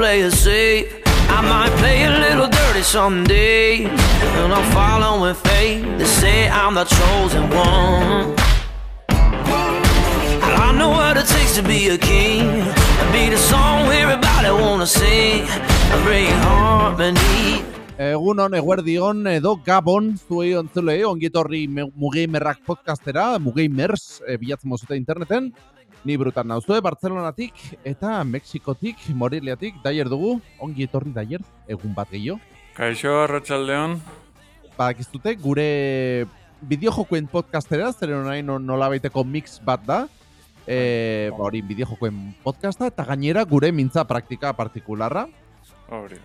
play it safe. I might play a little dirty someday. And I'm following. They say I'm the chosen one. I know what it takes to be a king. Be the song everybody wanna sing. Egunon, eguerdion, edo gabon, zuei ontzulei, ongietorri Mugeimerrak podcastera, Mugeimers, e, bilatzen mozute interneten. Ni brutan nauzue, Bartzelonatik eta Mexikotik, Moriliatik, daier dugu, ongietorri daier, egun bat gehiago. Kaixo, Arratxaldeon. Badakiztute, gure bideojokoen podcastera, zer nahi nola baiteko mix bat da, e, ba, hori bideojokoen podcasta, eta gainera gure mintza praktika partikularra. Hori.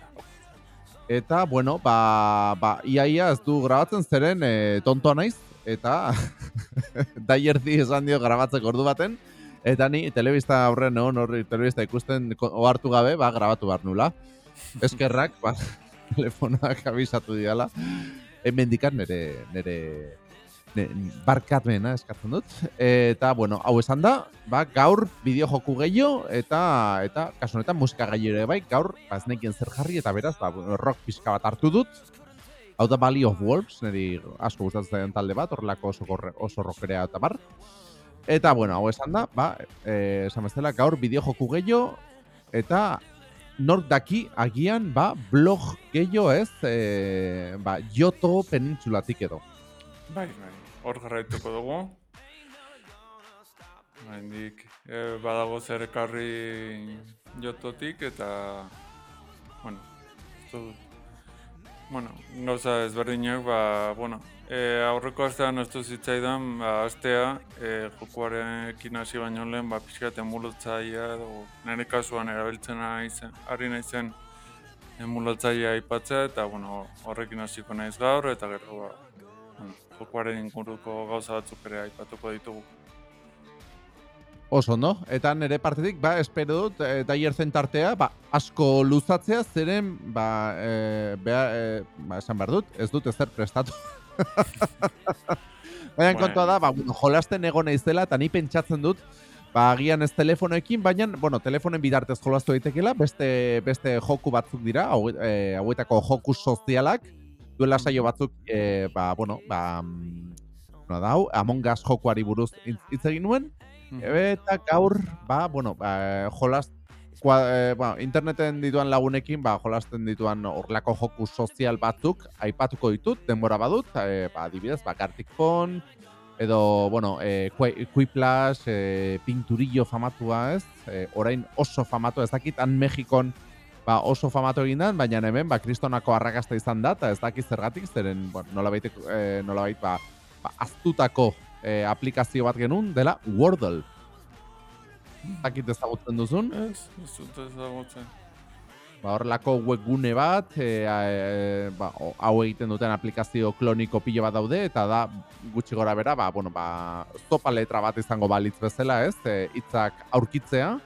Eta, bueno, ba, ba iaia ez du grabatzen zeren e, tontoa naiz, eta daierdi esan dio grabatzeko ordu baten, eta ni telebista aurrean egon horri telebista ikusten ohartu gabe, ba, grabatu behar nula. Eskerrak, ba, telefonak abisatu diala. Hemen dikan nere, nere, barkatmena eskatzen dut. Eta, bueno, hau esan da, ba, gaur bideo joku gehiago, eta, eta kasu honetan musika gehiago bai, gaur, ba, ez zer jarri, eta beraz, ba, rock pixka bat hartu dut. Hau da Valley of Wolves, niri asko gustatzen talde bat, horrelako oso, oso rockerea eta bar. Eta, bueno, hau esan da, ba, eh, esan bezala, gaur bideo joku gehiago, eta nor daki agian, ba, blog gehiago ez, e, ba, Joto penintzulatik edo. Bai, bai hor jarraituko dugu. Haindik, e, badago zer ekarri jototik eta, bueno, ez bueno, gauza ezberdinak, ba, bueno, e, aurreko astean ez zitzaidan, ba, astea, e, jokuaren ekin hasi baino lehen, ba, pixkat emulotzaia, edo, nire kasuan erabiltzen naizen, ari naizen emulotzaia aipatzea, eta, bueno, horrekin hasiko naiz gaur, eta gero, ba, jokoaren inguruko gauza batzuk ere aipatuko ditugu. Oso, no? Eta nire partetik, ba, espero dut, e, daier zentartea, ba, asko luzatzea, zeren, ba, e, bea, e, ba, esan behar dut, ez dut ezer prestatu. baina, bueno. kontua da, ba, bueno, jolasten egon naizela, eta ni pentsatzen dut, ba, agian ez telefonoekin, baina, bueno, telefonen bidartez jolastu daitekela, beste, beste joku batzuk dira, hauetako joku sozialak, duela saio batzuk, e, ba, bueno, ba, no dau, Among Us jokuari buruz hitz egin nuen, eta gaur, ba, bueno, ba, jolast, kua, ba, interneten dituan lagunekin, ba, jolasten dituan horrelako joku sozial batzuk, aipatuko ditut, denbora badut, e, ba, dibidez, ba, Gartic Phone, edo, bueno, e, Quiplash, e, Pinturillo famatua, ez? E, orain oso famatua, ez dakit, han Mexikon, ba, oso famatu egin da, baina hemen ba, kristonako arrakasta izan da, eta ez dakiz zergatik, zeren bueno, nola, baite, e, nola bait, ba, ba, aztutako e, aplikazio bat genuen, dela Wordle. Dakit ezagutzen duzun? Ez, ez dut ezagutzen. Ba, horrelako webgune bat, e, e, ba, hau egiten duten aplikazio kloniko pilo bat daude, eta da gutxi gora bera, ba, bueno, ba, topa letra bat izango balitz bezala, ez, e, hitzak aurkitzea,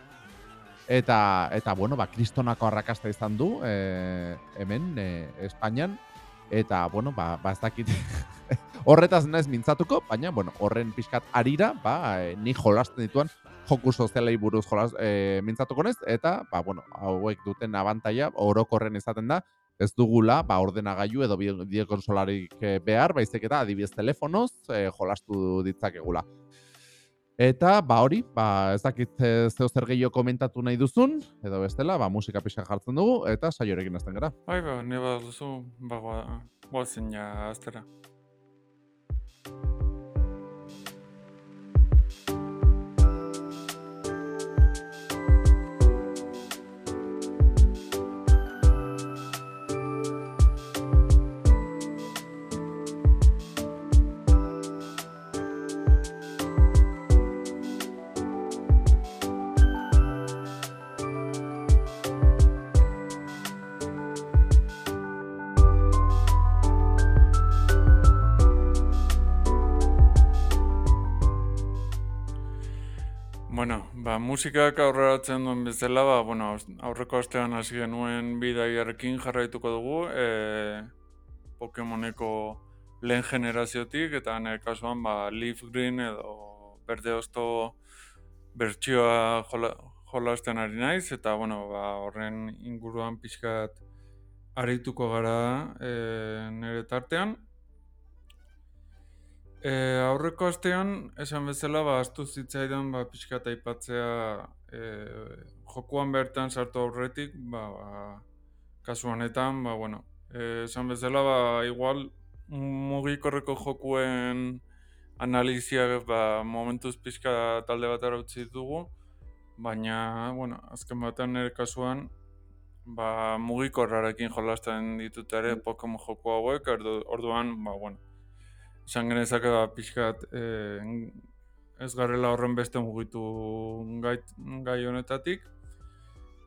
Eta, eta bueno, ba, kristonako arrakasta izan du e, hemen, e, Espainian. Eta, bueno, ba, ba ez dakit horretaz naiz mintzatuko, baina, bueno, horren pixkat arira, ba, e, ni jolasten dituan joku sozialei buruz jolas, e, mintzatuko nez, eta, ba, bueno, hauek duten abantaia, orokorren izaten da, ez dugula, ba, ordenagailu edo bideokonsolarik behar, baizik eta adibidez telefonoz e, jolastu ditzakegula. Eta, ba hori, ba ez dakit eh, zeo zer gehiago komentatu nahi duzun, edo bestela, ba musika pixka jartzen dugu, eta saiorekin azten gara. Bai, ba, nire duzu, ba, guazen ja, aztera. Musikak aurreratzen duen bezala, ba, bueno, aurreko astean hasi genuen bidaiarekin jarraituko dugu, e, Pokemoneko lehen generaziotik, eta nire kasuan ba, Leaf Green edo Berde Osto bertsioa jolasten ari naiz, eta, bueno, ba, horren inguruan pixkat arituko gara e, nire tartean. E, aurreko astean, esan bezala, ba, astu zitzaidan, ba, pixkat aipatzea e, jokuan bertan sartu aurretik, ba, ba, kasu honetan, ba, bueno, e, esan bezala, ba, igual, mugikorreko jokuen analiziak ba, momentuz pixka talde bat utzi dugu, baina, bueno, azken batean nire kasuan, ba, mugikorrarekin jolasten ditut ere mm. Pokemon joko hauek, orduan, ba, bueno, esan genezake ba, pixkat e, ez garela horren beste mugitu gai, gai honetatik.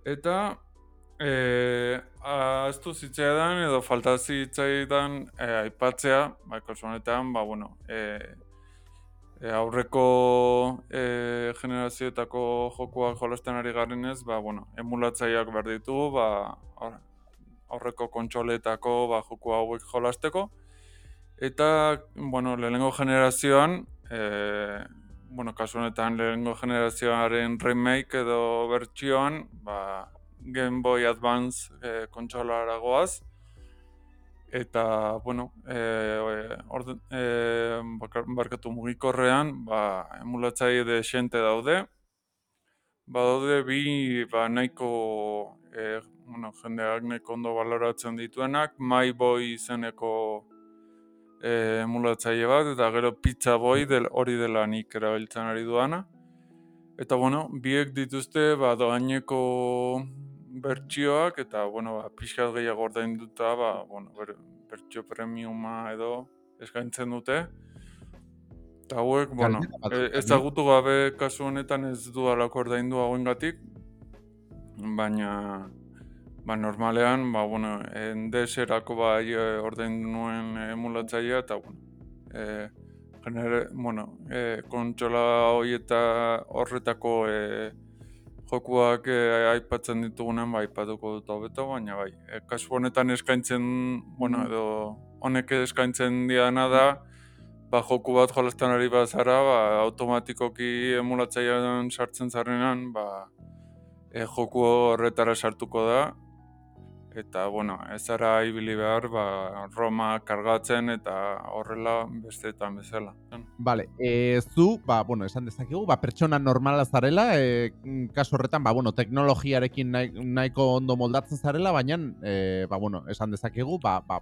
Eta, e, aztu zitzaidan edo falta zitzaidan e, aipatzea, ba, honetan, ba, bueno, e, e, aurreko e, generazioetako jokoak jolasten ari garenez, ba, bueno, emulatzaileak behar ditu, ba, aurreko kontsoletako ba, joko hauek jolasteko. Eta, bueno, lehenengo generazioan, e, bueno, kasu honetan lehenengo generazioaren remake edo bertsioan, ba, Game Boy Advance e, kontsolara goaz, eta bueno, eh orde eh barkatu mugikorrean, ba emulatzaile de xente daude. Ba daude bi ba nahiko eh bueno, jendeak nahiko ondo baloratzen dituenak, My Boy izeneko eh emulatzaile bat eta gero Pizza Boy del hori dela nik erabiltzen ari duana. Eta bueno, biek dituzte ba doaineko bertsioak eta bueno, ba pixkat gehiago ordainduta, ba bueno, ber, bertsio premiuma edo eskaintzen dute. Eta hauek, bueno, e, ezagutu gabe kasu honetan ez du alako ordaindu hauengatik, baina ba, normalean, ba, bueno, endeserako bai e, ordaindu nuen emulatzaia eta, bueno, e, genere, bueno, e, kontsola hori eta horretako e, jokuak eh, aipatzen ditugunen bai aipatuko dut hobeto, baina bai, e, kasu honetan eskaintzen, bueno, mm. edo honek eskaintzen diana da, ba, joku bat jolestan ari bat zara, ba, automatikoki emulatzailean sartzen zarenan, ba, e, joku horretara sartuko da, eta bueno, ez zara ibili behar ba, Roma kargatzen eta horrela besteetan bezala. Vale, e, zu, ba, bueno, esan dezakegu, ba, pertsona normala zarela, e, kasu horretan, ba, bueno, teknologiarekin nahiko ondo moldatzen zarela, baina, e, ba, bueno, esan dezakegu, ba, ba,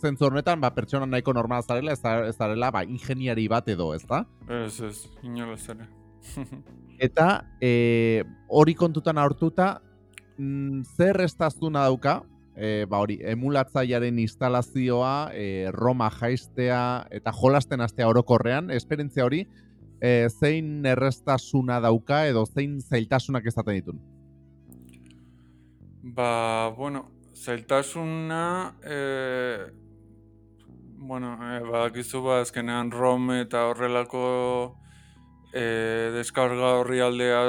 zentzu horretan, ba, pertsona nahiko normala zarela, ez zarela, ba, ingeniari bat edo, ez da? Ez, ez, inola zare. eta, e, hori kontutan aurtuta, mm, zer estazuna dauka, e, ba hori, emulatzailearen instalazioa, e, Roma jaistea eta jolasten astea orokorrean, esperientzia hori, e, zein errestasuna dauka edo zein zailtasunak ezaten ditun? Ba, bueno, zailtasuna, e, bueno, e, badakizu ba, ezkenean Rom eta horrelako e, deskarga horri aldea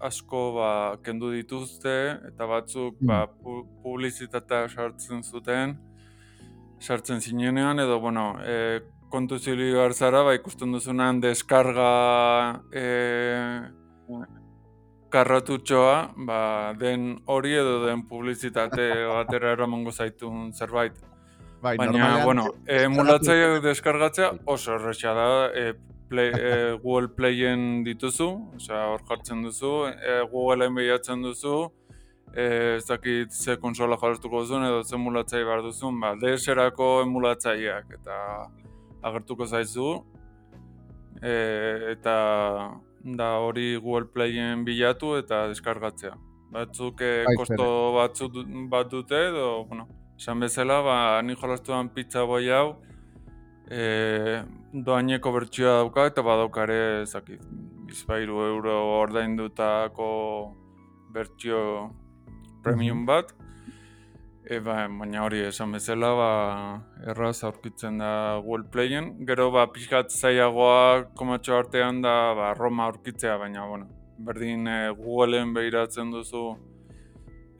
asko ba, kendu dituzte eta batzuk ba, mm. publizitatea sartzen zuten sartzen zinenean edo bueno, e, kontu zili zara ba, ikusten duzunan deskarga e, karratutxoa ba, den hori edo den publizitate batera eramango zaitun zerbait. Bai, Baina, bueno, emulatzaile deskargatzea oso erretxa da, e, Play, e, Google Playen dituzu, osea hor jartzen duzu, e, Googleen behiatzen duzu, e, ez dakit ze konsola jartuko duzun edo ze emulatzai behar duzun, ba, DS-erako emulatzaileak eta agertuko zaizu. E, eta da hori Google Playen bilatu eta deskargatzea. Batzuk e, kosto batzuk bat dute edo, bueno, esan bezala, ba, ni jolastuan pizza boi hau, e, doaineko bertsioa dauka eta badaukare ezakit bizpairu euro ordaindutako bertsio premium bat e, ba, baina hori esan bezala ba, erraz aurkitzen da Google Playen gero ba, pixkat zaiagoa komatxo artean da ba, Roma aurkitzea baina bueno, berdin e, Googleen behiratzen duzu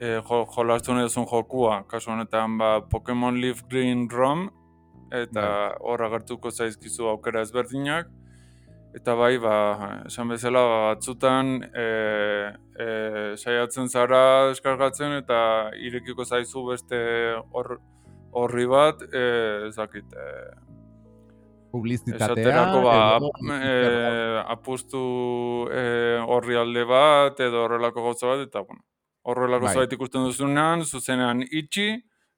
e, jo, jolastun eduzun jokua kasu honetan ba, Pokemon Leaf Green Rom eta bai. hor agertuko zaizkizu aukera ezberdinak Eta bai, ba, esan bezala, ba, batzutan e, e, saiatzen zara deskargatzen eta irekiko zaizu beste hor, horri bat, e, ez dakit, e, Publizitatea. esaterako ba, edo- e, apustu e, horri alde bat edo horrelako gauza bat, eta bueno, horrelako Bai. zerbait ikusten duzunean, zuzenean itxi,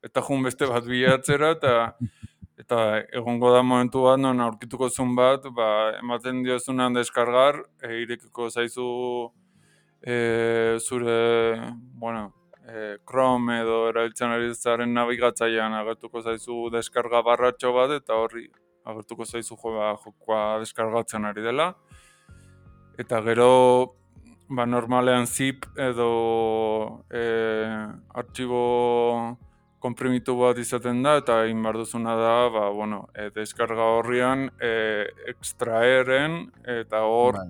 eta jun beste bat bilatzera, eta eta egongo da momentu bat, non aurkituko zuen bat, ba, ematen diozunean deskargar, e, irekiko zaizu e, zure, bueno, e, Chrome edo erabiltzen ari zaren nabigatzailean agertuko zaizu deskarga barratxo bat, eta horri agertuko zaizu jo, ba, jokoa deskargatzen ari dela. Eta gero, ba, normalean zip edo e, artxibo konprimitu bat izaten da, eta egin behar duzuna da, ba, bueno, e, deskarga horrian e, extraeren, eta hor Bai.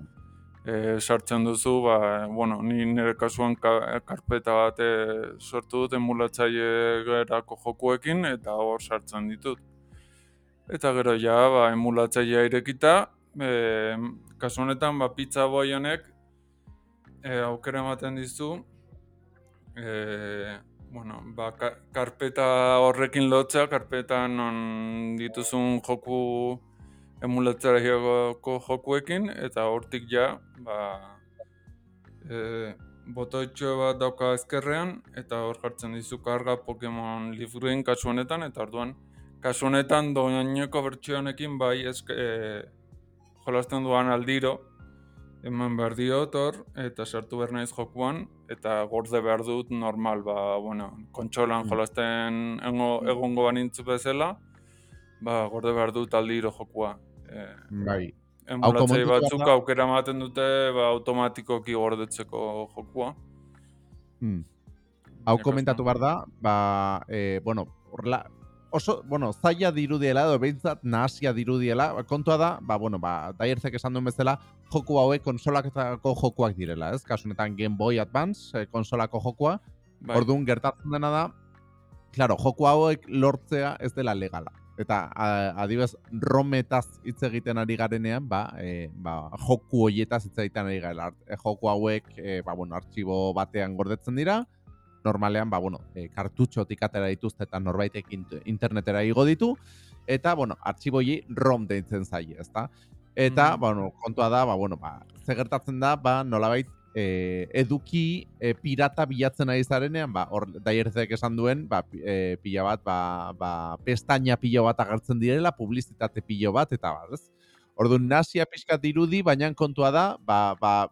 e, sartzen duzu, ba, bueno, ni nire kasuan ka, karpeta bat e, sortu dut emulatzaile gerako jokuekin, eta hor sartzen ditut. Eta gero ja, ba, emulatzailea irekita, e, kasu honetan, ba, pizza boy honek e, aukera ematen dizu, e, bueno, ba, ka, karpeta horrekin lotzea, karpeta non dituzun joku emulatzaileako jokuekin, eta hortik ja, ba, e, botoitxo bat dauka ezkerrean, eta hor jartzen dizu karga Pokemon libreen kasu honetan, eta orduan, kasu honetan doineko bertsio honekin bai esk, e, jolasten duan aldiro, eman behar diot hor, eta sartu behar naiz jokuan, eta gorde behar dut normal, ba, bueno, kontsolan Mm. jolasten engo, egongo banintzu bezala, ba, gorde behar dut aldiro jokua. E, Bai. behar batzuk da- aukera ematen dute ba, automatikoki gordetzeko jokua. Hmm. Hau komentatu behar da, ba, e, bueno, horrela, oso, bueno, zaila dirudiela edo behintzat nahasia dirudiela, kontua da, ba, bueno, ba, daierzek esan duen bezala, joku hauek konsolaketako jokuak direla, ez? Kasu honetan Game Boy Advance, e, konsolako jokua, Bai, orduan gertatzen dena da, claro, joku hauek lortzea ez dela legala. Eta adibez, rometaz hitz egiten ari garenean, ba, e, ba, joku hoietaz hitz egiten ari gara. Joku hauek, e, ba, bueno, artxibo batean gordetzen dira, normalean, ba, bueno, e, kartutxotik atera dituzte eta norbaitek int- internetera igo ditu, eta, bueno, artxibo hori ROM deitzen zaie, ezta? Eta, Mhm. bueno, kontua da, ba, bueno, ba, ze gertatzen da, ba, nolabait, e, eduki e, pirata bilatzen ari zarenean, ba, hor daierzek esan duen, ba, e, pila bat, ba, ba, pestaina pilo bat agertzen direla, publizitate pilo bat, eta bar, ez? Orduan, nasia pixkat dirudi, baina kontua da, ba, ba,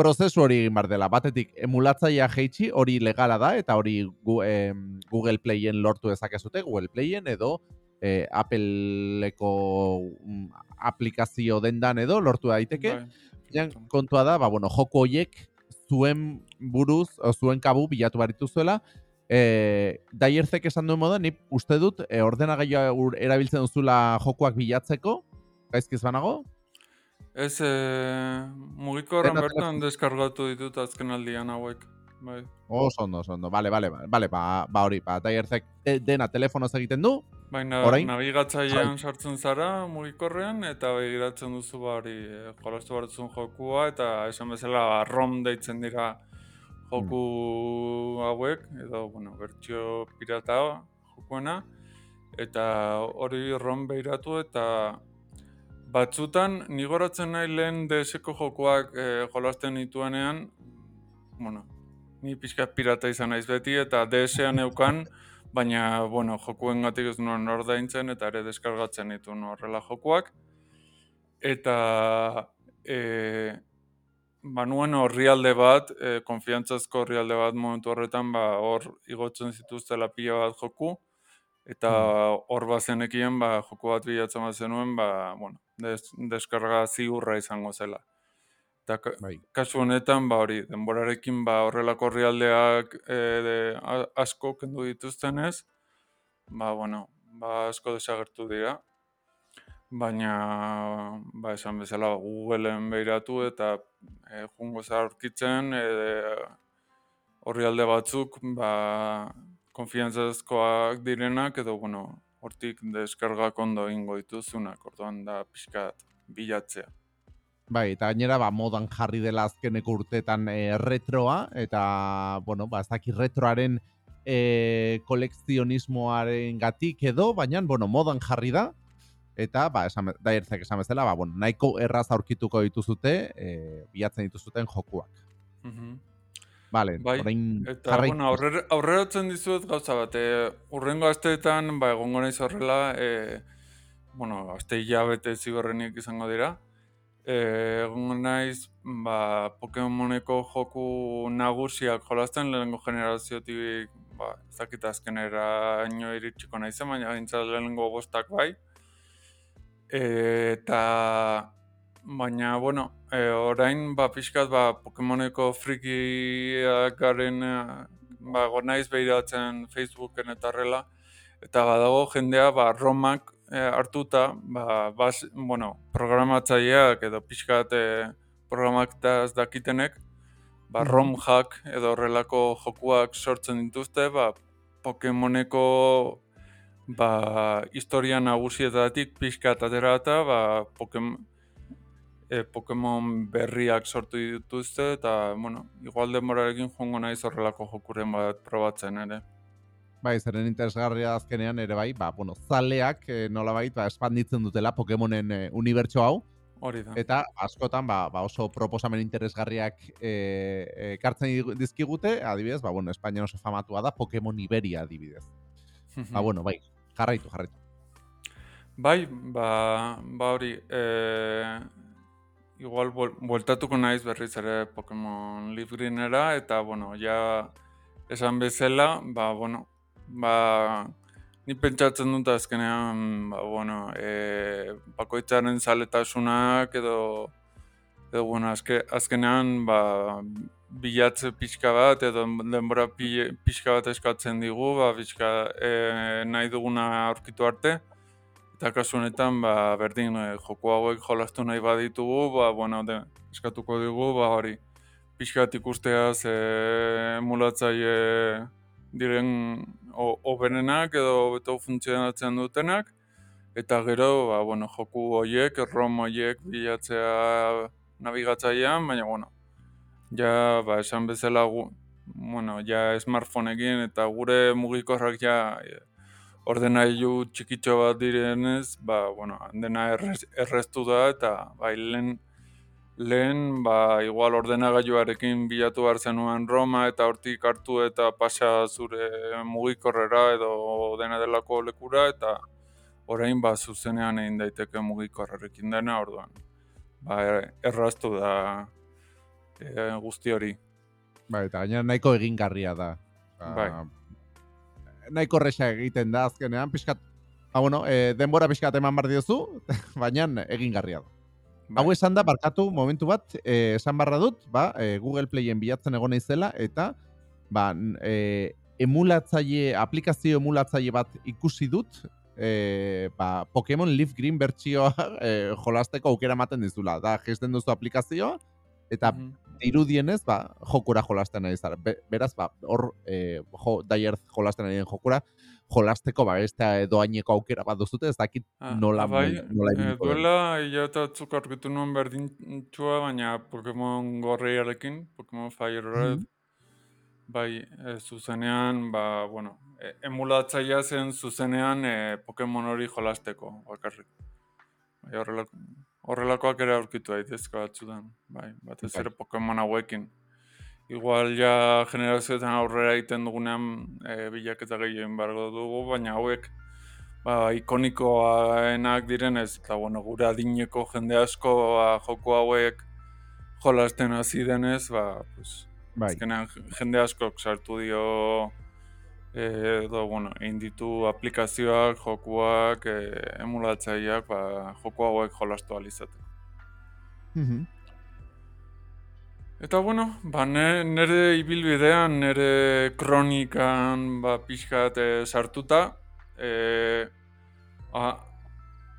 prozesu hori egin behar dela. Batetik, emulatzailea jeitsi, hori legala da, eta hori gu, em, Google Playen lortu dezakezute, Google Playen edo eh, Appleko mm, aplikazio dendan edo lortu daiteke. bai. Kontua da, ba, bueno, joko hoiek zuen buruz, o zuen kabu bilatu baritu zuela, e, daierzek esan duen moda, nik uste dut, e, ordenagailua ur- erabiltzen duzula jokoak bilatzeko, gaizkiz banago? Ez, e, mugikorran Dena bertan deskargatu ditut azken aldian hauek. Bai. Oso ondo, oso ondo. Bale, bale, bale, ba, ba hori, ba, daierzek de, dena telefonoz egiten du, Baina nabigatzailean sartzen zara mugikorrean eta begiratzen duzu ba hori e, jolastu behar duzun jokua eta esan bezala ba, ROM deitzen dira joku hauek edo bueno, bertsio pirata jokuena eta hori ROM behiratu eta batzutan nigoratzen nahi lehen DS-ko jokuak e, jolasten nituenean bueno, ni pixka pirata izan naiz beti eta DS-ean neukan baina, bueno, jokuen gatik ez nuen ordaintzen eta ere deskargatzen ditu horrela jokuak. Eta e, banuen horrialde bat, e, konfiantzazko horrialde bat momentu horretan, ba, hor igotzen zituztela pila bat joku, eta hor bazenekien, ba, joku bat bilatzen bat zenuen, ba, bueno, des, deskarga ziurra izango zela. Eta ka- bai. kasu honetan, ba hori, denborarekin ba horrelako herrialdeak e, de, a- asko kendu dituztenez, ba bueno, ba asko desagertu dira. Baina, ba esan bezala Googleen behiratu eta e, jungo zara aurkitzen e, horrialde batzuk, ba konfiantzazkoak direnak edo bueno, hortik deskargak ondo egingo dituzunak, orduan da pixkat bilatzea. Bai, eta gainera ba, modan jarri dela azkeneko urteetan e, retroa, eta, bueno, ba, ez daki retroaren e, kolekzionismoaren gatik edo, baina, bueno, modan jarri da, eta, ba, esan, da ertzak esan bezala, ba, bueno, nahiko erraz aurkituko dituzute, e, bilatzen dituzuten jokuak. Mhm. Vale, Bai, orain Eta, jarraitu. bueno, aurrera, aurreratzen dizuet gauza bat, e, urrengo asteetan, ba, egongo naiz horrela, e, bueno, aste hilabete zigorrenik izango dira, e, egongo naiz, ba, Pokemoneko joku nagusiak jolasten, lehenengo generaziotik, ba, ez dakit azkenera ino iritsiko naizen, baina gintzat lehenengo bostak bai, E, eta baina, bueno, e, orain, ba, pixkat, ba, Pokemoneko frikiak garen, eh, ba, gonaiz behiratzen Facebooken eta horrela, eta badago jendea, ba, romak e, hartuta, ba, bas, bueno, programatzaileak edo pixkat e, programak da ez dakitenek, ba, Mhm. rom hack edo horrelako jokuak sortzen dituzte, ba, Pokemoneko ba, historia nagusietatik pixkat atera eta ba, Pokemon, e, Pokemon berriak sortu dituzte eta, bueno, igual denborarekin joango naiz horrelako jokuren bat probatzen ere. Bai, zeren interesgarria azkenean ere bai, ba, bueno, zaleak e, nolabait ba, espanditzen dutela Pokemonen e, unibertso hau, Hori da. eta askotan ba, ba oso proposamen interesgarriak e, ekartzen dizkigute, adibidez, ba, bueno, Espainian oso famatua da Pokemon Iberia adibidez. Ba, bueno, bai, jarraitu, jarraitu. Bai, ba, ba hori, e, igual buel- bueltatuko naiz berriz ere Pokemon Leaf Greenera, eta, bueno, ja esan bezala, ba, bueno, ba, ni pentsatzen dut azkenean, ba, bueno, e, bakoitzaren zaletasunak edo, edo, bueno, azke, azkenean, ba, bilatze pixka bat, edo denbora pi- pixka bat eskatzen digu, ba, pixka e, nahi duguna aurkitu arte, Eta kasu honetan, ba, berdin eh, joko hauek jolastu nahi baditugu, ba, bueno, de, eskatuko digu, ba, hori, pixkat ikustea ze emulatzaile diren o- hoberenak edo beto funtzionatzen dutenak, eta gero, ba, bueno, joku horiek, ROM horiek bilatzea nabigatzailean, baina, bueno, ja, ba, esan bezala, gu, bueno, ja smartphoneekin eta gure mugikorrak ja eh, ordenailu txikitxo bat direnez, ba, bueno, dena errez, erreztu da eta bai, lehen, lehen ba, igual ordenagailuarekin bilatu behar zenuen Roma eta hortik hartu eta pasa zure mugikorrera edo dena delako lekura eta orain ba, zuzenean egin daiteke mugikorrarekin dena orduan. Ba, erraztu da e, guzti hori. Bai, eta gainera nahiko egingarria da. Ba, Bai. Nahiko erresa egiten da azkenean, pixkat, ba, bueno, e, denbora pixkat eman bar diozu, baina egingarria da. Bai. Hau esan da, barkatu, momentu bat, e, esan barra dut, ba, e, Google Playen bilatzen egon naizela, eta ba, e, emulatzaile, aplikazio emulatzaile bat ikusi dut, e, ba, Pokemon Leaf Green bertsioa e, jolasteko aukera ematen dizula. Da, gesten duzu aplikazioa, eta Mhm. Dirudienez, ba, jokura jolasten ari zara. Be, beraz, ba, hor, e, jo, daier jolasten ari den jokura, jolasteko, ba, beste doaineko aukera bat duzute, ez dakit Ah, nola, ah, bai, nola den. duela hilabete batzuk aurkitu nuen berdintxua, baina Pokemon gorriarekin, Pokemon Fire Red, Mhm. bai, e, zuzenean, ba, bueno, e, emulatzailea zen zuzenean e, Pokemon hori jolasteko, bakarrik. Bai, horrelako, horrelakoak ere aurkitu daitezke batzutan, bai, batez Bai. ere Pokemon hauekin. Igual ja generazioetan aurrera egiten dugunean e, bilaketa gehien bargo dugu, baina hauek ba, ikonikoenak direnez, eta bueno, gure adineko jende asko ba, joko hauek jolasten hasi denez, ba, pues, Bai. azkenean jende askok sartu dio eh, edo, bueno, egin ditu aplikazioak, jokuak, e, emulatzaileak, ba, joko hauek jolastu alizateko. Mhm. Eta bueno, ba, nire ibilbidean, nire kronikan ba, pixkat eh, sartuta, e, a,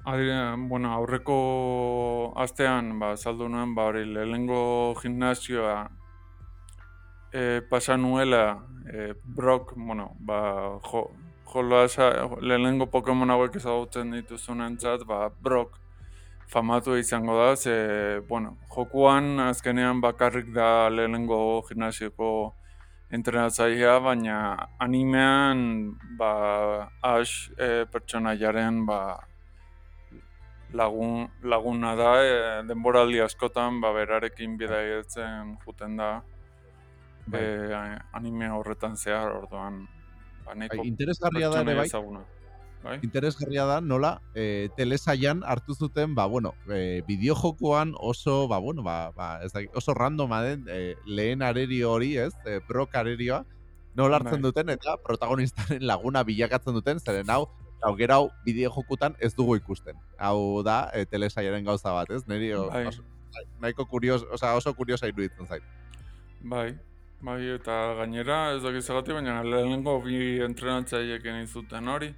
adire, bueno, aurreko astean ba, saldu nuen ba, hori lehenengo gimnasioa e, pasa nuela e, Brock, bueno, ba, jo, jolasa, lehenengo Pokemon hauek ezagutzen dituzunentzat, ba, Brock famatu izango da, ze, bueno, jokuan azkenean bakarrik da lehenengo gimnasioko entrenatzailea, baina animean ba, Ash e, pertsonaiaren ba, lagun, laguna da, e, denboraldi askotan ba, berarekin bidaiatzen juten da Bai. e, anime horretan zehar, orduan ba, Bai, interesgarria da ere bai. Bai? interesgarria da nola e, telesaian hartu zuten ba bueno e, bideojokoan oso ba bueno ba, ba ez dakit, oso randoma den e, lehen arerio hori ez e, brok arerioa nola hartzen Bai. duten eta protagonistaren laguna bilakatzen duten zeren hau hau gero hau bideojokutan ez dugu ikusten hau da e, telesaiaren gauza bat ez niri o- Bai. oso, nahiko kurios, osea oso kuriosa iruditzen zait Bai, bai, eta gainera, ez dakit zagatik, baina lehenengo bi entrenatzaileek egin zuten hori.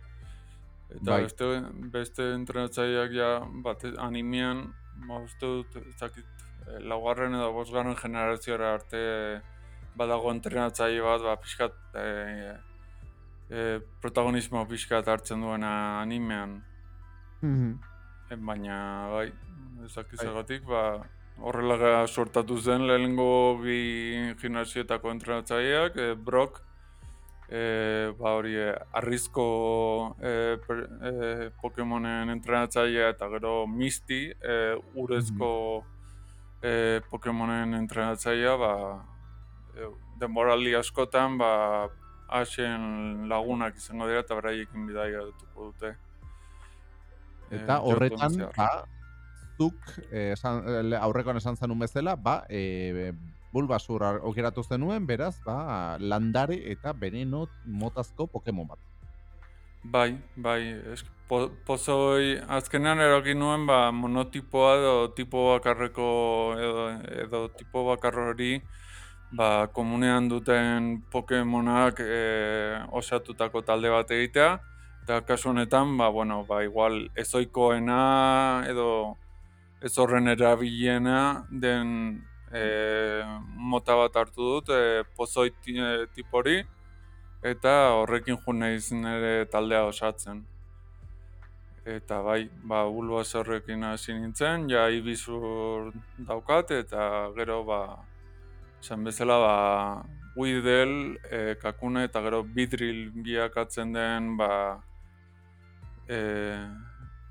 Eta Bai. beste, beste entrenatzaileak ja, bat animean, ba, uste dut, ez dakit, eh, laugarren edo bosgarren generazioa arte badago entrenatzaile bat, ba, pixkat, e, e, protagonismo pixkat hartzen duena animean. E, baina, bai, ez dakit Bai. zagatik, ba, horrela sortatu zen lehenengo bi gimnasioetako entrenatzaileak, e, Brock, e, ba hori, e, arrizko e, per, e, Pokemonen entrenatzailea eta gero Misty, e, urezko e, Pokemonen entrenatzailea, ba, e, denboraldi askotan, ba, Ashen lagunak izango dira eta beraiekin bidaia dutuko dute. E, Eta jokoan horretan, ba, zuk eh, esan, eh, aurrekoan esan zenun bezala, ba, e, Bulbasur aukeratu zenuen, beraz, ba, landare eta veneno motazko Pokemon bat. Bai, bai, esk, po, pozoi, azkenean erokin nuen, ba, monotipoa edo tipo bakarreko edo, edo tipo bakar hori, ba, komunean duten Pokemonak e, osatutako talde bat egitea, eta kasu honetan, ba, bueno, ba, igual ezoikoena edo ez horren erabiliena den e, mota bat hartu dut, e, pozoi e, tipori, eta horrekin jo naiz nire taldea osatzen. Eta bai, ba, bulbaz horrekin hasi nintzen, ja ibizur daukat, eta gero, ba, esan bezala, ba, Weedle, e, Kakuna eta gero Bidril biakatzen den, ba, e,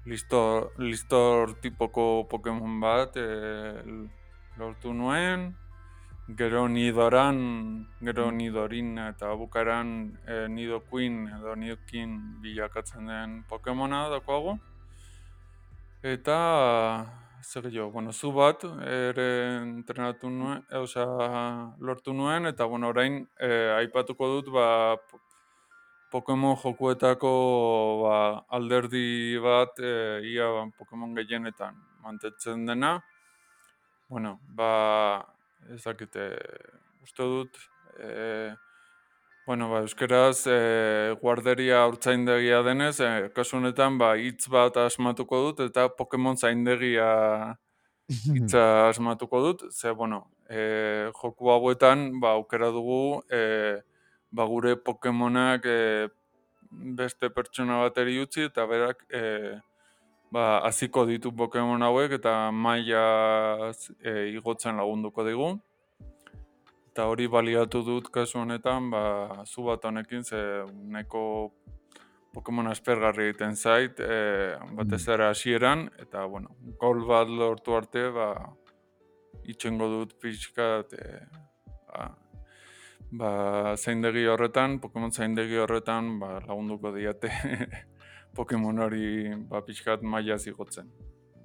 listor, listor tipoko Pokemon bat e, lortu nuen, gero nidoran, gero nidorin eta bukaran e, nidoqueen edo nidokin bilakatzen den Pokemona dakoago. Eta, zer jo, bueno, zu bat ere entrenatu nuen, e, osea, lortu nuen, eta bueno, orain e, aipatuko dut, ba, Pokemon jokuetako ba, alderdi bat e, ia Pokemon gehienetan mantetzen dena. Bueno, ba, ez dakite, uste dut, e, bueno, ba, euskeraz e, guarderia urtzaindegia denez, e, kasu honetan, ba, hitz bat asmatuko dut, eta Pokemon zaindegia hitza asmatuko dut, ze, bueno, e, joku hauetan, ba, aukera dugu, e, ba, gure Pokemonak e, beste pertsona bateri utzi, eta berak, e, ba, hasiko ditu Pokemon hauek, eta maila e, igotzen lagunduko digu. Eta hori baliatu dut kasu honetan, ba, zu bat honekin, ze nahiko Pokemon aspergarri egiten zait, e, batez ere hasieran, eta, bueno, gol bat lortu arte, ba, itxengo dut pixkat, e, ba, ba, zaindegi horretan, Pokemon zaindegi horretan, ba, lagunduko diate Pokemon hori, ba, pixkat maila zigotzen.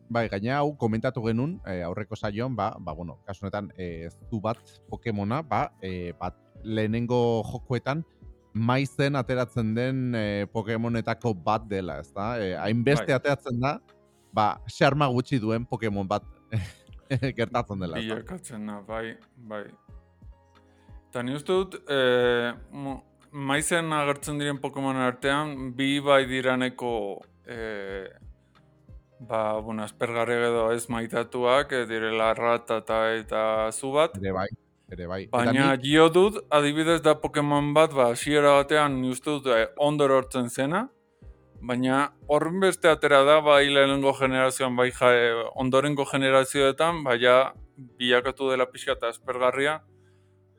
Bai, gaina hau komentatu genuen eh, aurreko saioan, ba, ba bueno, kasu honetan eh, zu bat Pokemona, ba, eh, bat lehenengo jokoetan maizen ateratzen den eh, Pokemonetako bat dela, ezta? Eh, hainbeste Bai. ateratzen da, ba, xarma gutxi duen Pokemon bat gertatzen dela? Bilakatzen da, bai, bai. Eta ni uste dut, e, maizen agertzen diren Pokemon artean, bi bai diraneko e, ba, bueno, aspergarri edo ez maitatuak, e, direla rata eta, eta zu bat. Ere bai, ere bai. Baina nik- gio dut, adibidez da Pokemon bat, ba, hasiera batean ni uste dut e, ondo erortzen zena, Baina horren beste atera da, bai lehenengo generazioan, bai ja, e, ondorengo generazioetan, baina bilakatu dela pixka eta aspergarria,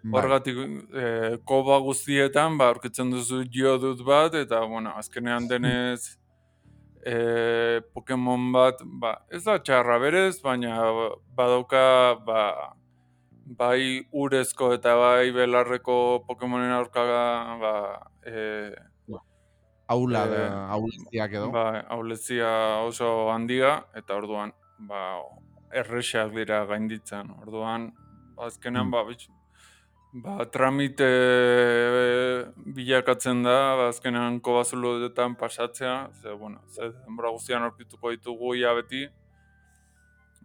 Bai. Horregatik, e, koba guztietan, ba, aurkitzen duzu dut bat, eta, bueno, azkenean denez, e, Pokemon bat, ba, ez da txarra berez, baina badauka, ba, bai urezko eta bai belarreko Pokemonen aurka, ba, e, Aula, da, auliziak edo. ba, aulezia oso handia, eta orduan, ba, errexak dira gainditzen. Orduan, azkenean, Mm. ba, bitx- ba, tramite e, bilakatzen da, ba, azkenean kobazuloetan pasatzea, ze, bueno, ze denbora guztian aurkituko ditugu ia beti,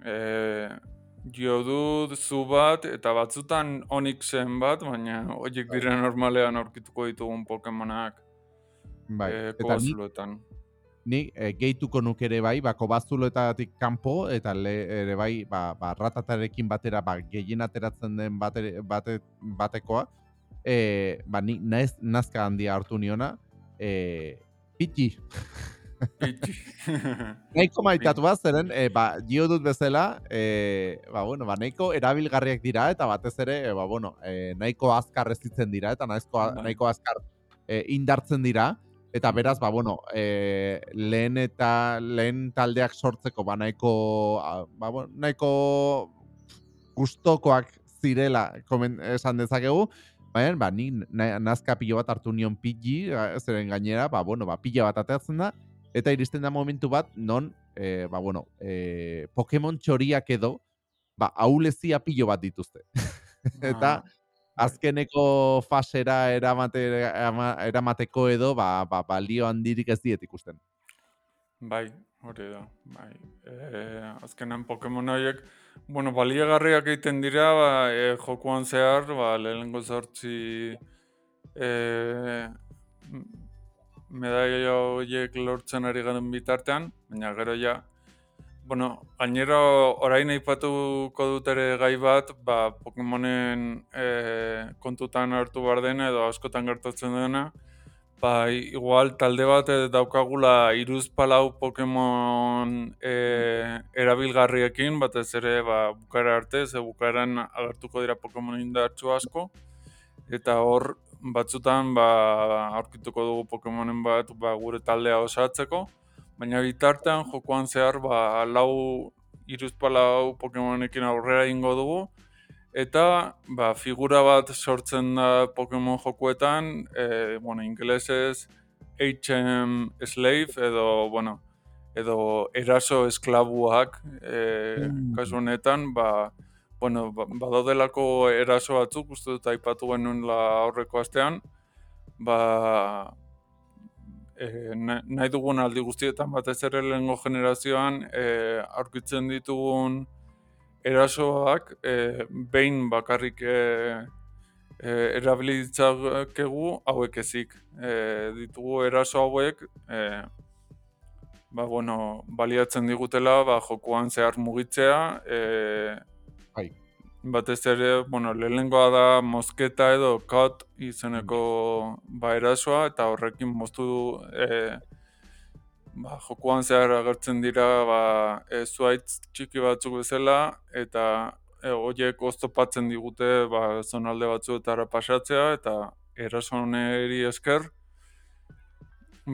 e, Geodude, zu bat, eta batzutan Onyxen bat, baina horiek dira normalean aurkituko ditugun Pokemonak Bai. e, Eta ni, e, gehituko nuke ere bai, ba, kobazuloetatik kanpo, eta le, ere bai, ba, ba, ratatarekin batera, ba, gehien ateratzen den bate, bate, batekoa, e, ba, ni naiz, nazka handia hartu niona, e, piti. Pitxi. Nahiko maitatu bat, zeren, e, ba, gio dut bezala, e, ba, bueno, ba, nahiko erabilgarriak dira, eta batez ere, e, ba, bueno, e, nahiko azkar ezitzen dira, eta nahiko, Bai. nahiko azkar e, indartzen dira, eta beraz, ba, bueno, e, lehen eta lehen taldeak sortzeko, ba, nahiko, ba, bueno, nahiko gustokoak zirela, komen, esan dezakegu, Baina, ba, ni na- nazka pilo bat hartu nion pigi, zeren gainera, ba, bueno, ba, pila bat ateratzen da, eta iristen da momentu bat, non, e, ba, bueno, e, Pokemon txoriak edo, ba, aulezia pilo bat dituzte. eta, Ah. Azkeneko fasera eramate, ama- eramateko edo, ba, ba, balio handirik ez diet ikusten. Bai, hori da. Bai. E, azkenan Pokemon horiek, bueno, baliagarriak egiten dira, ba, e, jokuan zehar, ba, lehenengo zortzi e, medaia horiek lortzen ari garen bitartean, baina gero ja, bueno, gainera orain aipatuko dut ere gai bat, ba, Pokemonen e, kontutan hartu behar dena edo askotan gertatzen dena, ba, igual talde bat eh, daukagula iruz palau Pokemon e, erabilgarriekin, batez ere ba, bukara arte, ze bukaran agertuko dira Pokemon indartsu asko, eta hor batzutan ba, aurkituko dugu Pokemonen bat ba, gure taldea osatzeko, baina bitartean jokoan zehar ba, lau iruzpalau Pokemonekin aurrera ingo dugu, eta ba, figura bat sortzen da Pokemon jokuetan, e, bueno, ingelesez HM Slave edo, bueno, edo eraso esklabuak, e, Mm. kasu honetan, ba, bueno, ba- badaudelako eraso batzuk, uste dut aipatu genuen la aurreko astean, ba, e, na- nahi dugun aldi guztietan batez ere lehengo generazioan e, aurkitzen ditugun erasoak e, behin bakarrik e, e, erabili ditzakegu hauek ezik. E, ditugu eraso hauek e, ba, bueno, baliatzen digutela ba, jokuan zehar mugitzea e. batez ere, bueno, lehenengoa da mosketa edo cut izeneko ba, erasoa eta horrekin moztu e, ba, jokuan zehar agertzen dira ba, e, zuaitz txiki batzuk bezala eta e, horiek oztopatzen digute ba, zonalde batzuetara pasatzea eta erasoneri esker.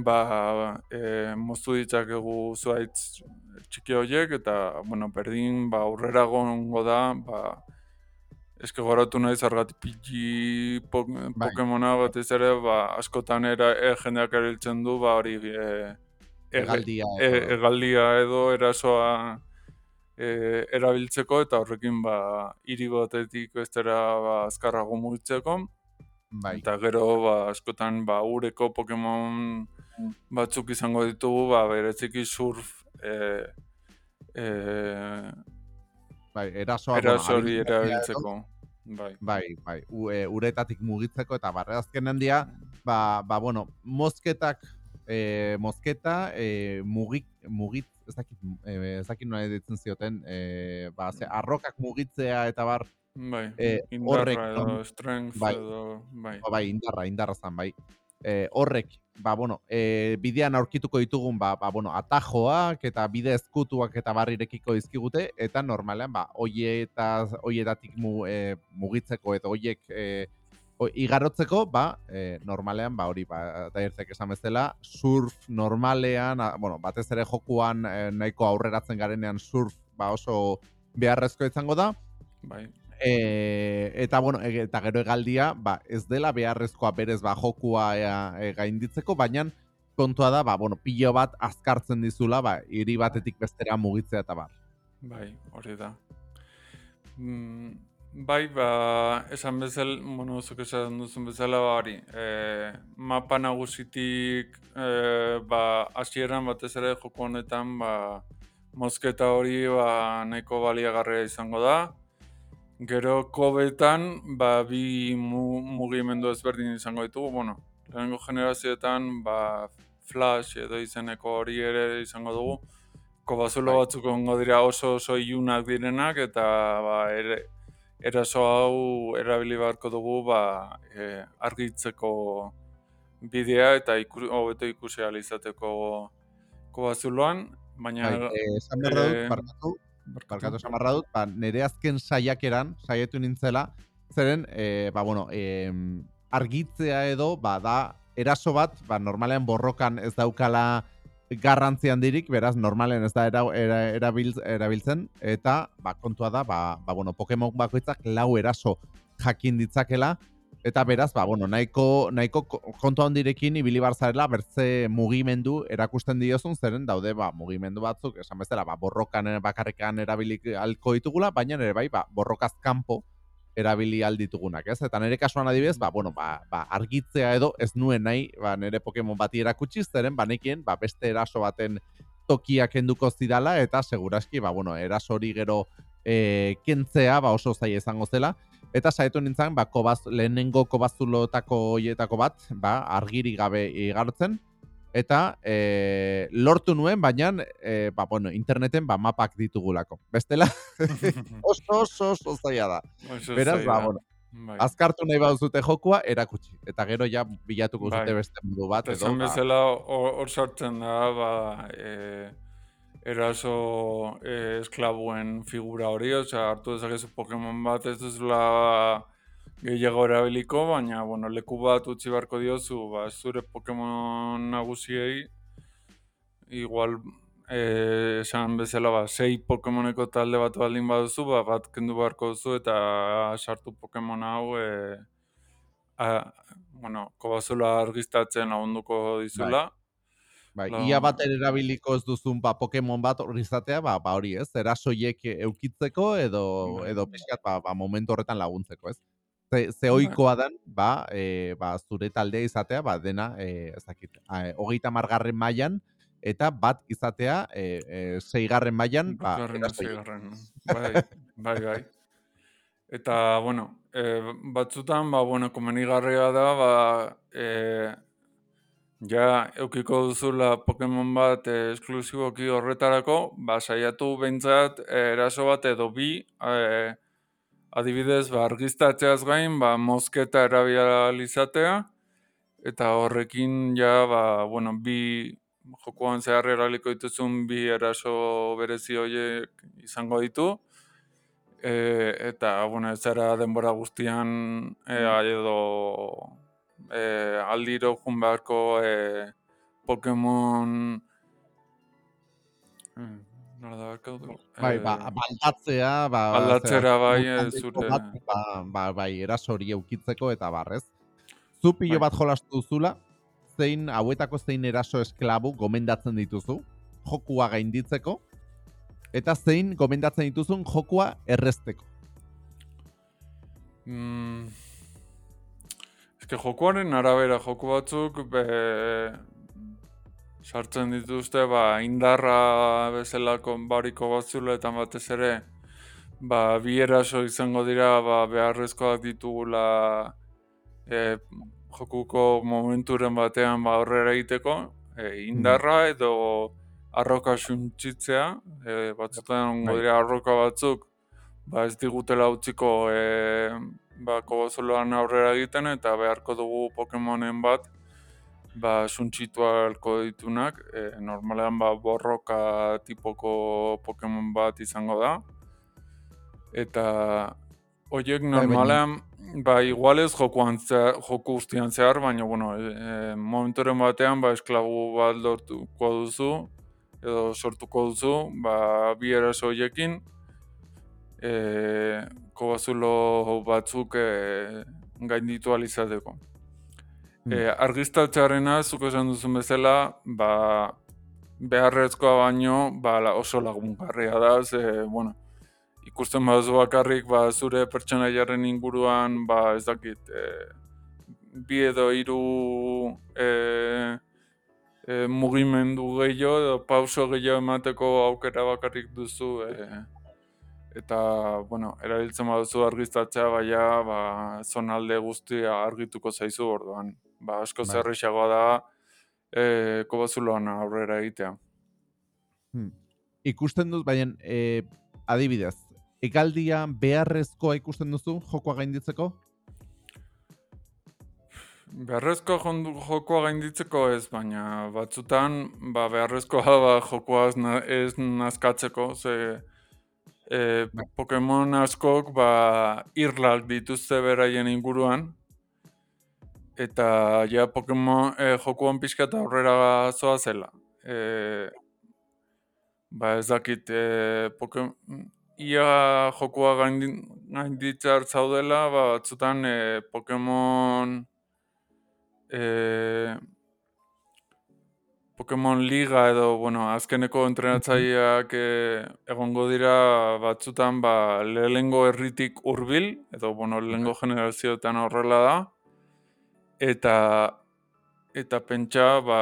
Ba, e, moztu ditzakegu zuaitz txiki horiek eta bueno, berdin ba, aurrera gongo da ba, eske goratu nahi zargat pigi po Bai. Pokemona batez ere ba, askotan era, e, jendeak erabiltzen du ba, hori e, ege- Egaldia. e, edo- egaldia edo erasoa e, erabiltzeko eta horrekin ba hiri batetik bestera ba azkarrago mugitzeko bai. eta gero ba askotan ba ureko Pokemon batzuk izango ditugu ba bereziki surf e, e, bai, erasoa, eraso hori erabiltzeko bai Bai, bai, u, e, uretatik mugitzeko eta barre azkenen dia, ba, ba, bueno, mosketak, e, mosketa, e, mugik, mugit, ez dakit, e, ez dakit nola ditzen zioten, e, ba, ze, arrokak mugitzea eta bar, bai e, indarra horrek, edo strength bai. edo bai ba, bai, indarra, indarra zan, bai. E, horrek, ba, bueno, e, bidean aurkituko ditugun, ba, ba, bueno, atajoak eta bide ezkutuak eta barrirekiko dizkigute, eta normalean, ba, oietaz, oietatik mu, e, mugitzeko eta oiek e, o, igarotzeko, ba, e, normalean, ba, hori, ba, eta ertzek esan bezala, surf normalean, a, bueno, batez ere jokuan e, nahiko aurreratzen garenean surf, ba, oso beharrezko izango da, Bai, E, eta bueno, eta gero egaldia, ba, ez dela beharrezkoa berez ba jokua e, e, gainditzeko, baina kontua da, ba, bueno, pilo bat azkartzen dizula, ba, hiri batetik bestera mugitzea eta bar. bai, hori da. Mm, bai, ba, esan bezala, bueno, zuk esan duzun bezala, ba, hori, e, mapa nagusitik, e, ba, hasieran batez ere joko honetan, ba, mosketa hori, ba, nahiko baliagarria izango da. Gero kobetan, ba, bi mu, mugimendu ezberdin izango ditugu, bueno, lehenengo generazioetan, ba, flash edo izeneko hori ere izango dugu. Kobazulo Bai. batzuk ongo dira oso oso ilunak direnak eta ba, ere, eraso hau erabili beharko dugu ba, e, argitzeko bidea eta iku, hobeto ikusi izateko kobazuloan, baina Bai, e, esan behar dut, barkatu, behar dut, ba, nire azken saiakeran, saietu nintzela, zeren, e, ba, bueno, e, argitzea edo, ba, da, eraso bat, ba, normalean borrokan ez daukala garrantzi handirik, beraz, normalen ez da era, era, erabiltz, erabiltzen, eta, ba, kontua da, ba, ba, bueno, Pokemon bakoitzak lau eraso jakin ditzakela, eta beraz, ba, bueno, nahiko, nahiko ko- kontu handirekin ibili bar zarela, bertze mugimendu erakusten diozun, zeren daude, ba, mugimendu batzuk, esan bezala, ba, borrokan bakarrikan erabilik alko ditugula, baina ere bai, ba, borrokaz kanpo erabili alditugunak, ez? Eta nire kasuan adibidez, ba, bueno, ba, ba, argitzea edo ez nuen nahi, ba, nire Pokemon bati erakutsi, zeren, ba, nekien, ba, beste eraso baten tokiak kenduko zidala, eta seguraski, ba, bueno, eraso hori gero e, kentzea, ba, oso zaila izango zela, eta saietu nintzen, ba, kobaz, lehenengo kobazulotako hoietako bat, ba, argiri gabe igartzen, eta e, lortu nuen, baina, e, ba, bueno, interneten ba, mapak ditugulako. Bestela, oso, oso, oso zaila da. oso Beraz, zaila ba, bueno, Bai. azkartu nahi baduzute jokua, erakutsi. Eta gero ja bilatuko Bai. zute beste modu bat, esan ba, bezala hor sartzen da, ba, e, eraso e, esklabuen figura hori, osea, hartu dezakezu Pokemon bat ez duzula gehiago erabiliko, baina, bueno, leku bat utzi beharko diozu, ba, zure Pokemon nagusiei, igual, e, esan bezala, ba, sei Pokemoneko talde bat baldin baduzu, ba, bat kendu beharko duzu eta sartu Pokemon hau, e, a, bueno, kobazula argiztatzen lagunduko dizula. Bai, la- ia bat erabiliko ez duzun ba, Pokemon bat hori izatea, ba, ba hori ez, erasoiek eukitzeko edo, Bai. edo pixkat, ba, ba, momentu horretan laguntzeko, ez? Ze, ze ohikoa dan, ba, e, ba, zure taldea izatea, ba, dena, e, ez dakit, a, hogeita margarren mailan, eta bat izatea, e, e, seigarren mailan, ba, seigarren. Bai, bai, bai. Eta, bueno, e, batzutan, ba, bueno, komenigarria da, ba, e, ja, eukiko duzula Pokemon bat e, esklusiboki horretarako, ba, saiatu behintzat e, eraso bat edo bi, e, adibidez, ba, argiztatzeaz gain, ba, mosketa erabilizatea, eta horrekin ja, ba, bueno, bi jokoan zehar eraliko dituzun bi eraso berezi horiek izango ditu. E, eta, bueno, ez zara denbora guztian e, edo e, aldiro jun beharko e, Pokemon... Hmm, Nola da beharko? Bai, ba, Eh, baldatzea, ba, aldatzera zera, bai, eh, handiko zure- bat, ba, ba, bai, eraso eukitzeko eta barrez. Zu pilo Bai. bat jolastu duzula, zein hauetako zein eraso esklabu gomendatzen dituzu, jokua gainditzeko, eta zein gomendatzen dituzun jokua errezteko. Mm, eske jokoaren arabera joko batzuk be, sartzen dituzte ba, indarra bezalako bariko batzuletan batez ere ba, bi eraso izango dira ba, beharrezkoak ditugula e, jokuko momenturen batean ba, aurrera egiteko e, indarra edo arroka suntsitzea e, batzutan ongo Bai. dira arroka batzuk ba ez digutela utziko e, ba, kobozoloan aurrera egiten eta beharko dugu Pokemonen bat ba, suntsitualko ditunak, e, normalean ba, borroka tipoko Pokemon bat izango da. Eta horiek Bai, normalean, ba, igualez jokuan zehar, joku guztian zehar, baina, bueno, e, momentoren batean, ba, esklabu bat lortuko duzu, edo sortuko duzu, ba, bi eraso horiekin, e, kobazulo batzuk e, gainditu alizateko. Hmm. E, argiztatzearena, zuk esan duzun bezala, ba, beharrezkoa baino ba, oso lagungarria da, ze, bueno, ikusten baduzu bakarrik ba, zure pertsonaiaren inguruan, ba, ez dakit, e, bi edo hiru e, e, mugimendu gehiago edo pauso gehiago emateko aukera bakarrik duzu e, eta, bueno, erabiltzen baduzu argiztatzea, baina, ba, zonalde guztia argituko zaizu orduan. Ba, asko Bai. zerrexagoa da e, kobazuloan aurrera egitea. Hmm. Ikusten dut, baina e, adibidez, egaldia beharrezkoa ikusten duzu jokoa gainditzeko? Beharrezko jokoa gainditzeko ez, baina batzutan ba, beharrezkoa ba, jokoa ez, na, ez nazkatzeko, ze e. Pokemon askok ba, irlak dituzte beraien inguruan, eta ja Pokemon e, jokuan pixka eta aurrera zoa zela. E, ba ez dakit, e, Pokemon, ia jokua gaindi, gainditzar zaudela, ba, batzutan e, Pokemon e, Pokemon Liga edo, bueno, azkeneko entrenatzaileak e, egongo dira batzutan ba, lehengo herritik hurbil edo, bueno, lehengo generazioetan horrela da, eta eta pentsa, ba,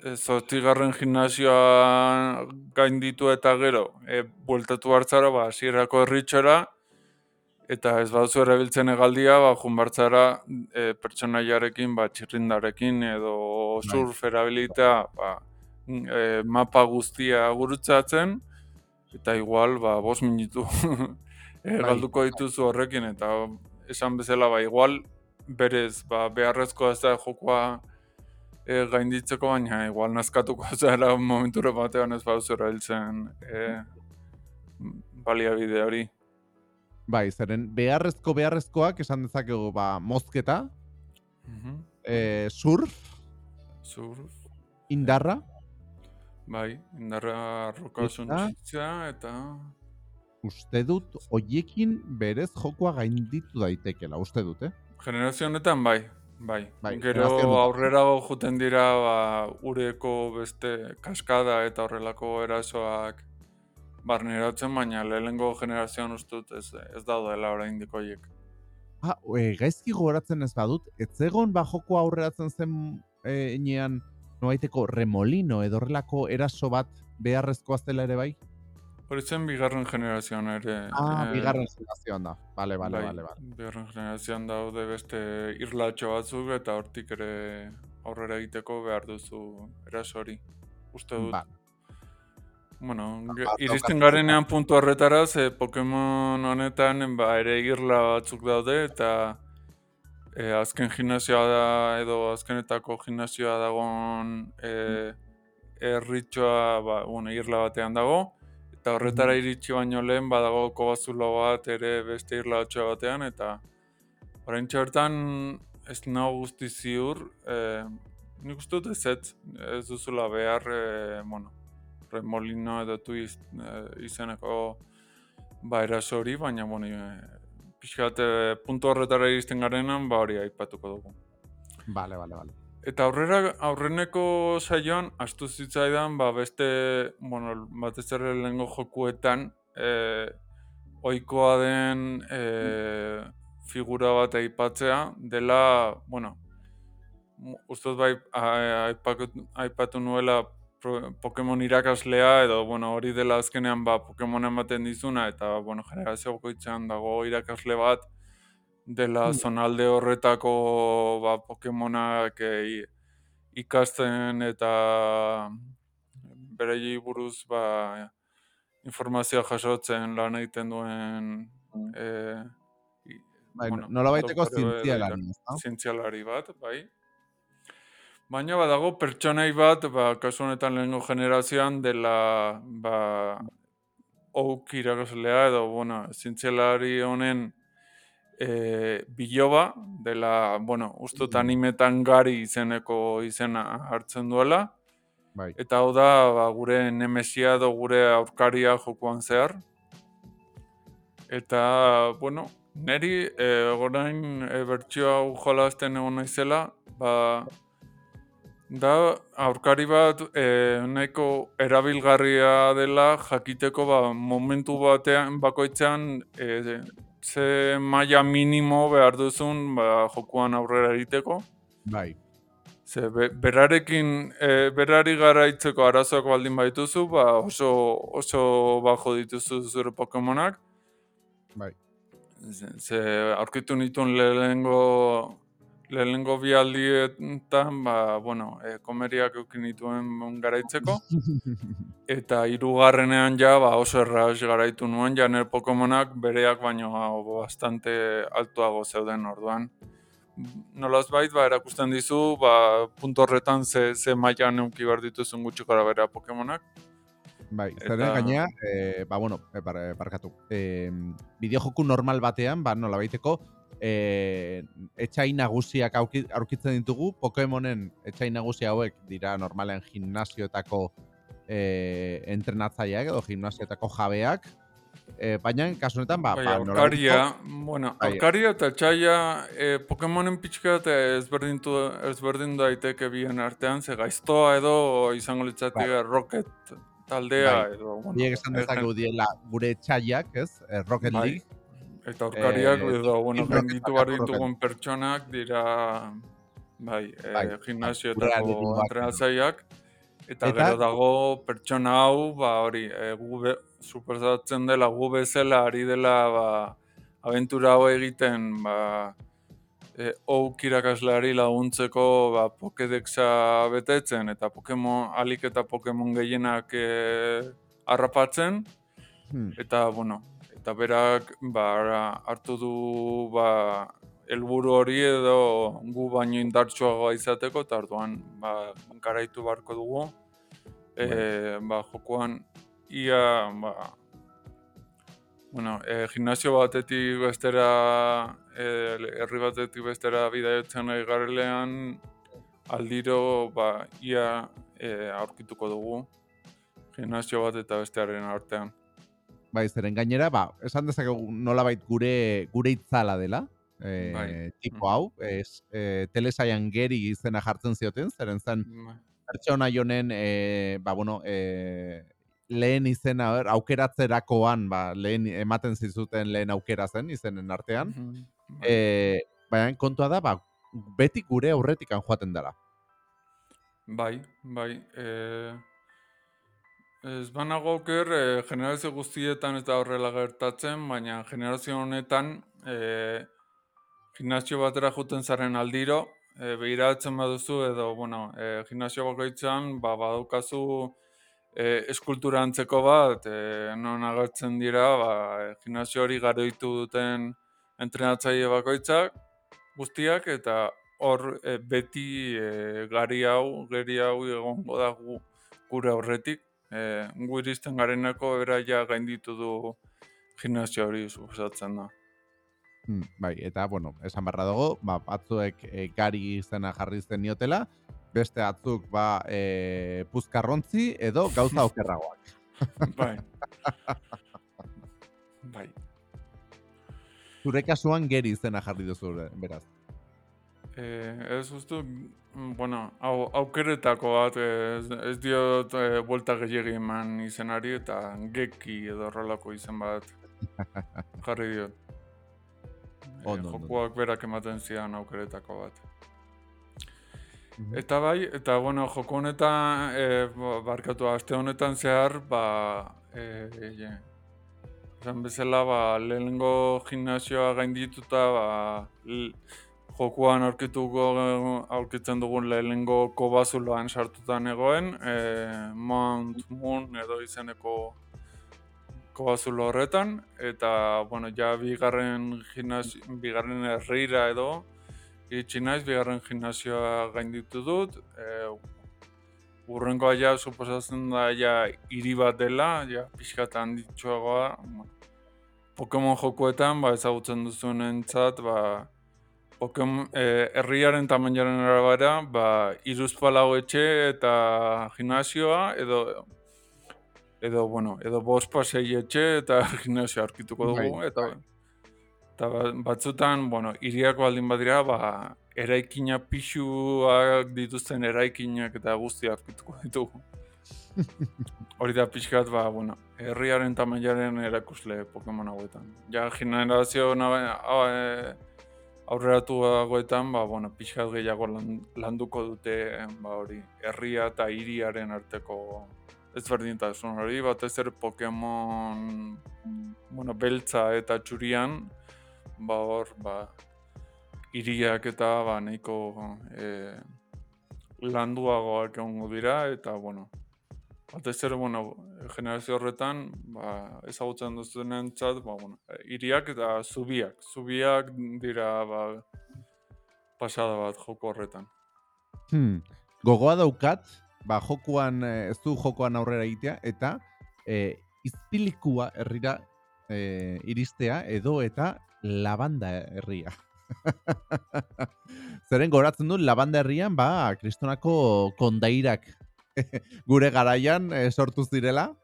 e, zortzigarren gimnasioa gainditu eta gero, e, bueltatu hartzara, ba, hasierako herritxora, eta ez baduzu erabiltzen egaldia, ba, junbartzara e, pertsonaiarekin, ba, txirrindarekin edo surf erabilita, ba, e, mapa guztia gurutzatzen, eta igual, ba, bos minutu e, Bai. galduko dituzu horrekin, eta esan bezala, ba, igual, berez, ba, beharrezkoa ez da jokoa e, gainditzeko, baina igual nazkatuko zara momenture batean ez baduzu erabiltzen e, baliabide hori. Bai, zeren beharrezko beharrezkoak esan dezakegu ba, mozketa, Mhm. e, surf, Zur, indarra, bai, indarra roka Eta? suntsitzea eta uste dut hoiekin berez jokoa gainditu daitekela, uste dut, eh? generazio honetan bai, bai. Bai, Gero aurrera juten dira ba, ureko beste kaskada eta horrelako erasoak barneratzen, baina lehenengo generazioan uste dut ez, ez daudela oraindik horiek. Ha, e, gaizki gogoratzen ez badut, ez egon ba jokoa aurreratzen zen e, enean noaiteko remolino edo horrelako eraso bat beharrezkoa zela ere bai? Hori zen bigarren generazioan ere. Ah, eh, bigarren generazioan da. Bale, bale, bai, bale, bale. Bigarren generazioan daude beste irlatxo batzuk eta hortik ere aurrera egiteko behar duzu eraso hori. Uste dut. Ba, Bueno, iristen garenean puntu horretara, ze Pokemon honetan ba, ere irla batzuk daude, eta e, azken gimnasioa da, edo azkenetako gimnasioa dagoen e, erritxoa, ba, bueno, irla batean dago, eta horretara iritsi baino lehen badago kobazulo bat ere beste irla batxoa batean, eta orain bertan ez nago guzti ziur, e, nik uste dut ez ez, ez duzula behar, e, bueno, remolino edo twist e, izeneko ba eraso hori, baina bueno, e, pixkat e, puntu horretara iristen garenan, ba hori aipatuko dugu. bale, bale, bale. Eta aurrera aurreneko saioan astu zitzaidan ba beste, bueno, batez ere lehengo jokuetan eh ohikoa den e, figura bat aipatzea dela, bueno, mu- uste dut bai aipatu, aipatu nuela Pokemon irakaslea edo bueno, hori dela azkenean ba Pokemon ematen dizuna eta bueno, generazio bakoitzean dago irakasle bat dela Hmm. zonalde horretako ba, Pokemonak e, ikasten eta berei buruz ba, informazioa jasotzen lan egiten duen e, Bai, bueno, nola baiteko zientzialari, zientzialari bat, bai. Baina badago pertsonai bat, ba, kasu honetan lehengo generazioan dela ba, ouk irakaslea edo, bueno, zintzelari honen e, biloba, dela, bueno, ustut Mhm. animetan gari izeneko izena hartzen duela. Bai. Eta hau da, ba, gure nemesia edo gure aurkaria jokuan zehar. Eta, bueno, neri e, orain e, bertsio hau jolazten egon naizela, ba, da aurkari bat e, nahiko erabilgarria dela jakiteko ba, momentu batean bakoitzean e, ze maila minimo behar duzun ba, jokuan aurrera egiteko. Bai. Ze be, berarekin, e, berari garaitzeko arazoak baldin baituzu, ba oso, oso bajo dituzu zure Pokemonak. Bai. Ze, ze aurkitu nituen lehengo lehengo bi aldietan, ba, bueno, e, komeriak eukin nituen garaitzeko. Eta hirugarrenean ja ba, oso erraz garaitu nuen, ja nire Pokemonak bereak baino bastante altuago zeuden orduan. Nolaz bait, ba, erakusten dizu, ba, punto horretan ze, ze maila neuki behar dituzun gutxi gara bera Pokemonak. Bai, zeren gainea, e, ba, bueno, bar, e, barkatu. E, bideojoku normal batean, ba, nola baiteko, e, etxai nagusiak aurkitzen ditugu, Pokemonen etxai nagusi hauek dira normalean gimnasioetako e, entrenatzaileak edo gimnasioetako jabeak, e, baina kasu honetan, ba, Bai, ba, aurkaria, bueno, Bai. aurkaria eta txaia e, Pokemonen pixka eta ezberdintu, ezberdindu daiteke bien artean, ze gaiztoa edo izango litzateke Rocket taldea Bai. edo, bueno, esan dezakegu diela gure etxaiak, ez? E, Rocket Bai. League. Eta aurkariak Eh, edo, bueno, gainditu behar Rocket. ditugun pertsonak dira, bai, e, Bai, gure gimnasioetako entrenatzaileak. Eta, Eta- gero dago pertsona hau, ba hori, e, gu be, superzatzen dela gu bezala ari dela ba, abentura hau egiten ba, e, ouk irakasleari laguntzeko ba, Pokédexa betetzen eta Pokemon, alik eta Pokemon gehienak e, harrapatzen. Hmm. Eta, bueno, eta berak ba, hartu du ba, helburu hori edo gu baino indartsuagoa izateko, eta orduan ba, garaitu beharko dugu. E, ba, jokoan ia ba, bueno, e, gimnasio batetik bestera, herri batetik bestera bidaiotzen nahi garelean, aldiro ba, ia e, aurkituko dugu gimnasio bat eta bestearen artean. Bai, zeren gainera, ba, esan dezakegu nolabait gure gure itzala dela, e, Bai. tipo hau, ez, e, telesaian geri izena jartzen zioten, zeren zen pertsona honen, e, ba, bueno, e, lehen izena, aukeratzerakoan, ba, lehen ematen zizuten lehen aukera zen, izenen artean, Mhm. E, baina kontua da, ba, beti gure aurretikan joaten dela. Bai, bai. E, ez banago oker, e, generazio guztietan ez da horrela gertatzen, baina generazio honetan e, gimnasio batera juten zaren aldiro, e, behiratzen baduzu edo, bueno, e, gimnasio bakoitzean, ba, badaukazu e, eskultura antzeko bat, e, non agertzen dira, ba, gimnasio hori garoitu duten entrenatzaile bakoitzak, guztiak, eta hor e, beti e, gari hau, geri hau egongo da gu, gure aurretik. E, gu iristen gareneko beraia gainditu du gimnasio hori suposatzen da. Hmm, bai, eta, bueno, esan barra dago, ba, batzuek e, gari izena jarri zen niotela, beste batzuk, ba, e, puzkarrontzi edo gauza okerragoak. Bai. bai. Zure kasuan geri izena jarri duzu, beraz. E, ez ustu, mm, bueno, hau, aukeretako bat, ez, ez diot e, buelta gehiagi eman izenari eta geki edo horrelako izen bat jarri diot. E, Ondo, ondo. jokuak berak ematen zidan aukeretako bat. Mhm. Eta bai, eta bueno, joko honetan, e, ba- barkatu, aste honetan zehar, ba, e, e, esan bezala, ba, lehenengo gimnasioa gaindituta, ba, jokuan aurkituko aurkitzen dugun lehenengo kobazuloan sartuta negoen, e, Mount Moon edo izeneko kobazulo horretan, eta, bueno, ja bigarren gimnasio, bigarren herrira edo, iritsi naiz, bigarren gimnasioa gainditu dut, e, urrengoa ja, suposatzen da, ja, hiri bat dela, ja, pixka eta handitxoagoa, bueno, Pokemon jokuetan, ba, ezagutzen duzuen entzat, ba, Pokemon, e, herriaren tamainaren arabera, ba, iruzpalau etxe eta gimnasioa, edo, edo, bueno, edo bost pasei etxe eta gimnasioa aurkituko dugu, Bai, eta, eta ba- batzutan, bueno, iriako baldin badira, ba, eraikina pixuak dituzten eraikinak eta guzti aurkituko ditugu. Hori da pixkat, ba, bueno, herriaren tamainaren erakusle Pokemon hauetan. Ja, generazio nabe, e, aurreratu hauetan, ba, bueno, pixkat gehiago lan- landuko dute, ba, hori, herria eta hiriaren arteko ezberdintasun hori, batez ere Pokemon, bueno, beltza eta txurian, ba, hor, ba, hiriak eta, ba, nahiko e, landuagoak egongo dira, eta, bueno, Batez ere, bueno, generazio horretan, ba, ezagutzen duzuen txat, ba, bueno, iriak eta zubiak. Zubiak dira, ba, pasada bat joko horretan. Hmm. Gogoa daukat, ba, jokuan, eh, ez du jokoan aurrera egitea, eta e, izpilikua herrira e, iristea edo eta labanda herria. Zeren goratzen du, labanda herrian, ba, kristonako kondairak gure garaian e, sortu zirela.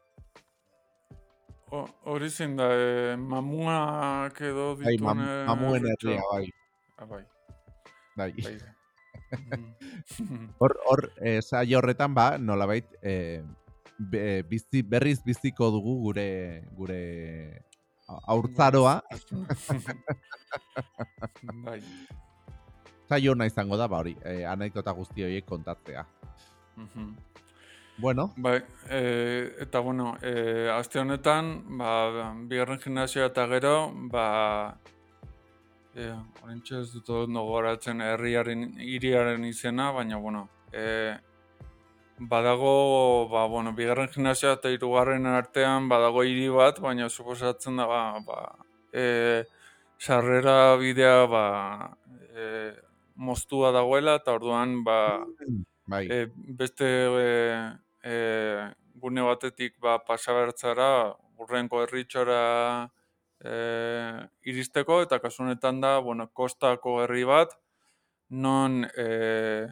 Ho- Hori zein da, e, mamuak edo Bai, dituen... mam, eh, mamuen herria, bai. Ah, bai, bai. bai. Hor, hor, e, saio horretan, ba, nolabait, e, be, bizi, berriz biziko dugu gure gure a- haurtzaroa, bai. saio ona izango da, ba hori, e, anekdota guzti horiek kontatzea. Mhm. Bueno, Bai, e, eta bueno, e, aste honetan, ba, bigarren gimnasioa eta gero, ba, e, orintxe ez dut ondo gogoratzen herriaren, hiriaren izena, baina, bueno, e, badago, ba, bueno, bigarren gimnasioa eta hirugarren artean badago hiri bat, baina suposatzen da, ba, ba, e, sarrera bidea, ba, e, moztua dagoela, eta orduan, ba, bai, e, beste e, e, gune batetik ba, pasabertzara urrenko herritxora e, iristeko eta kasu honetan da bueno, kostako herri bat non e,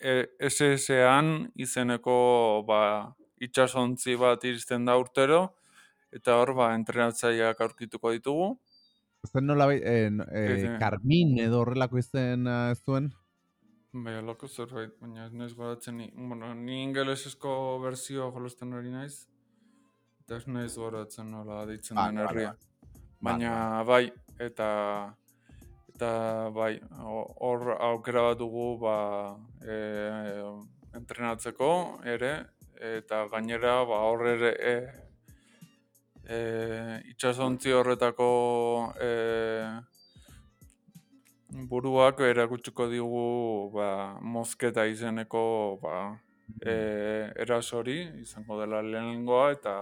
e, SS-an izeneko ba, itxasontzi bat iristen da urtero eta hor ba, entrenatzaileak aurkituko ditugu. zen nolabait, e, n- e, Eze. Carmin edo horrelako izen uh, zuen? Bai, alako zerbait, baina ez naiz goratzen ni. Bueno, ni ingelesezko berzioa jolosten hori naiz. Eta ez naiz goratzen nola deitzen Vale, den herria. Baina bai, eta eta bai, ho- hor aukera bat dugu ba, e, entrenatzeko ere, eta gainera ba, hor ere e, e, itxasontzi horretako e, buruak erakutsiko digu ba, mozketa izeneko ba, e, erasori izango dela lehenengoa eta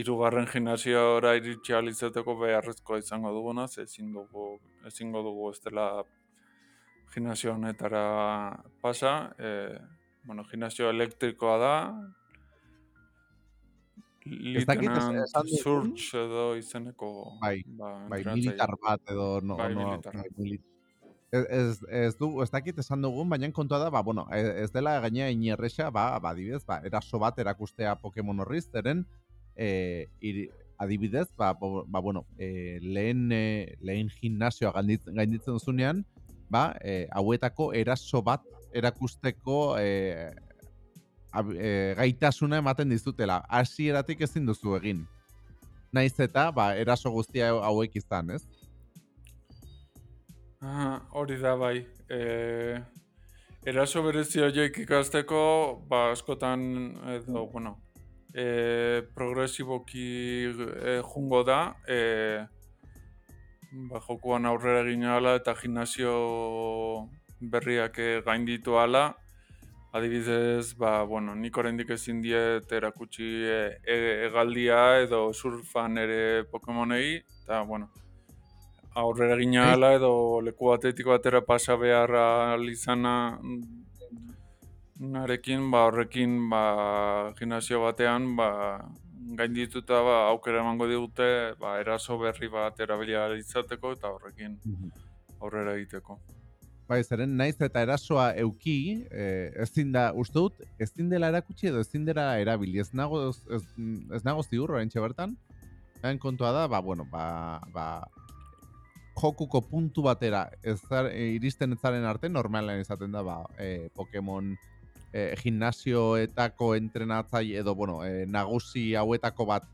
hirugarren gimnasiora iritsi ahal izateko beharrezkoa izango duguna, ezin dugu ezingo dugu ez dela gimnasio honetara pasa. E, bueno, gimnasio elektrikoa da. Lieutenant dugun? Surge edo izeneko Bai, ba, Bai, militar bat edo no, Bai, no, militarra. bai, mili- Ez, ez, ez, du, ez dakit esan dugun, baina kontua da, ba, bueno, ez, ez dela gainea inerresa, ba, ba, adibidez, ba, eraso bat erakustea Pokemon horri, zeren, e, iri, adibidez, ba, ba, bueno, e, lehen, e, lehen gimnasioa gainditzen duzunean, ba, e, hauetako eraso bat erakusteko e, ab- e, gaitasuna ematen dizutela. Hasieratik ezin duzu egin. Naiz eta, ba, eraso guztia hauek izan, ez? Hori da bai. E, eraso berezi horiek ikasteko, ba, askotan, edo, bueno, e, progresiboki e, jungo da, e, ba, jokuan aurrera egin ahala eta gimnasio berriak e, gainditu ahala. Adibidez, ba, bueno, nik oraindik ezin diet erakutsi e, e, egaldia edo surfan ere Pokemonei, eta, bueno, aurrera gina Bai. ala edo leku batetik batera pasa beharra izana narekin, ba, horrekin, ba, gimnasio batean, ba, gaindituta ba, aukera emango digute ba, eraso berri bat erabilia izateko eta horrekin aurrera egiteko. Bai, zeren naiz eta erasoa euki, eh, ezin da, uste dut, ezin dela erakutsi edo ezin dela erabili. Ez nago, ez, ez nago ziur, orain bertan. Hain kontua da, ba, bueno, ba, ba, jokuko puntu batera ez zar, e, iristen ez zaren arte, normalen izaten da, ba, e, Pokemon e, gimnasioetako entrenatzaile edo, bueno, e, nagusi hauetako bat,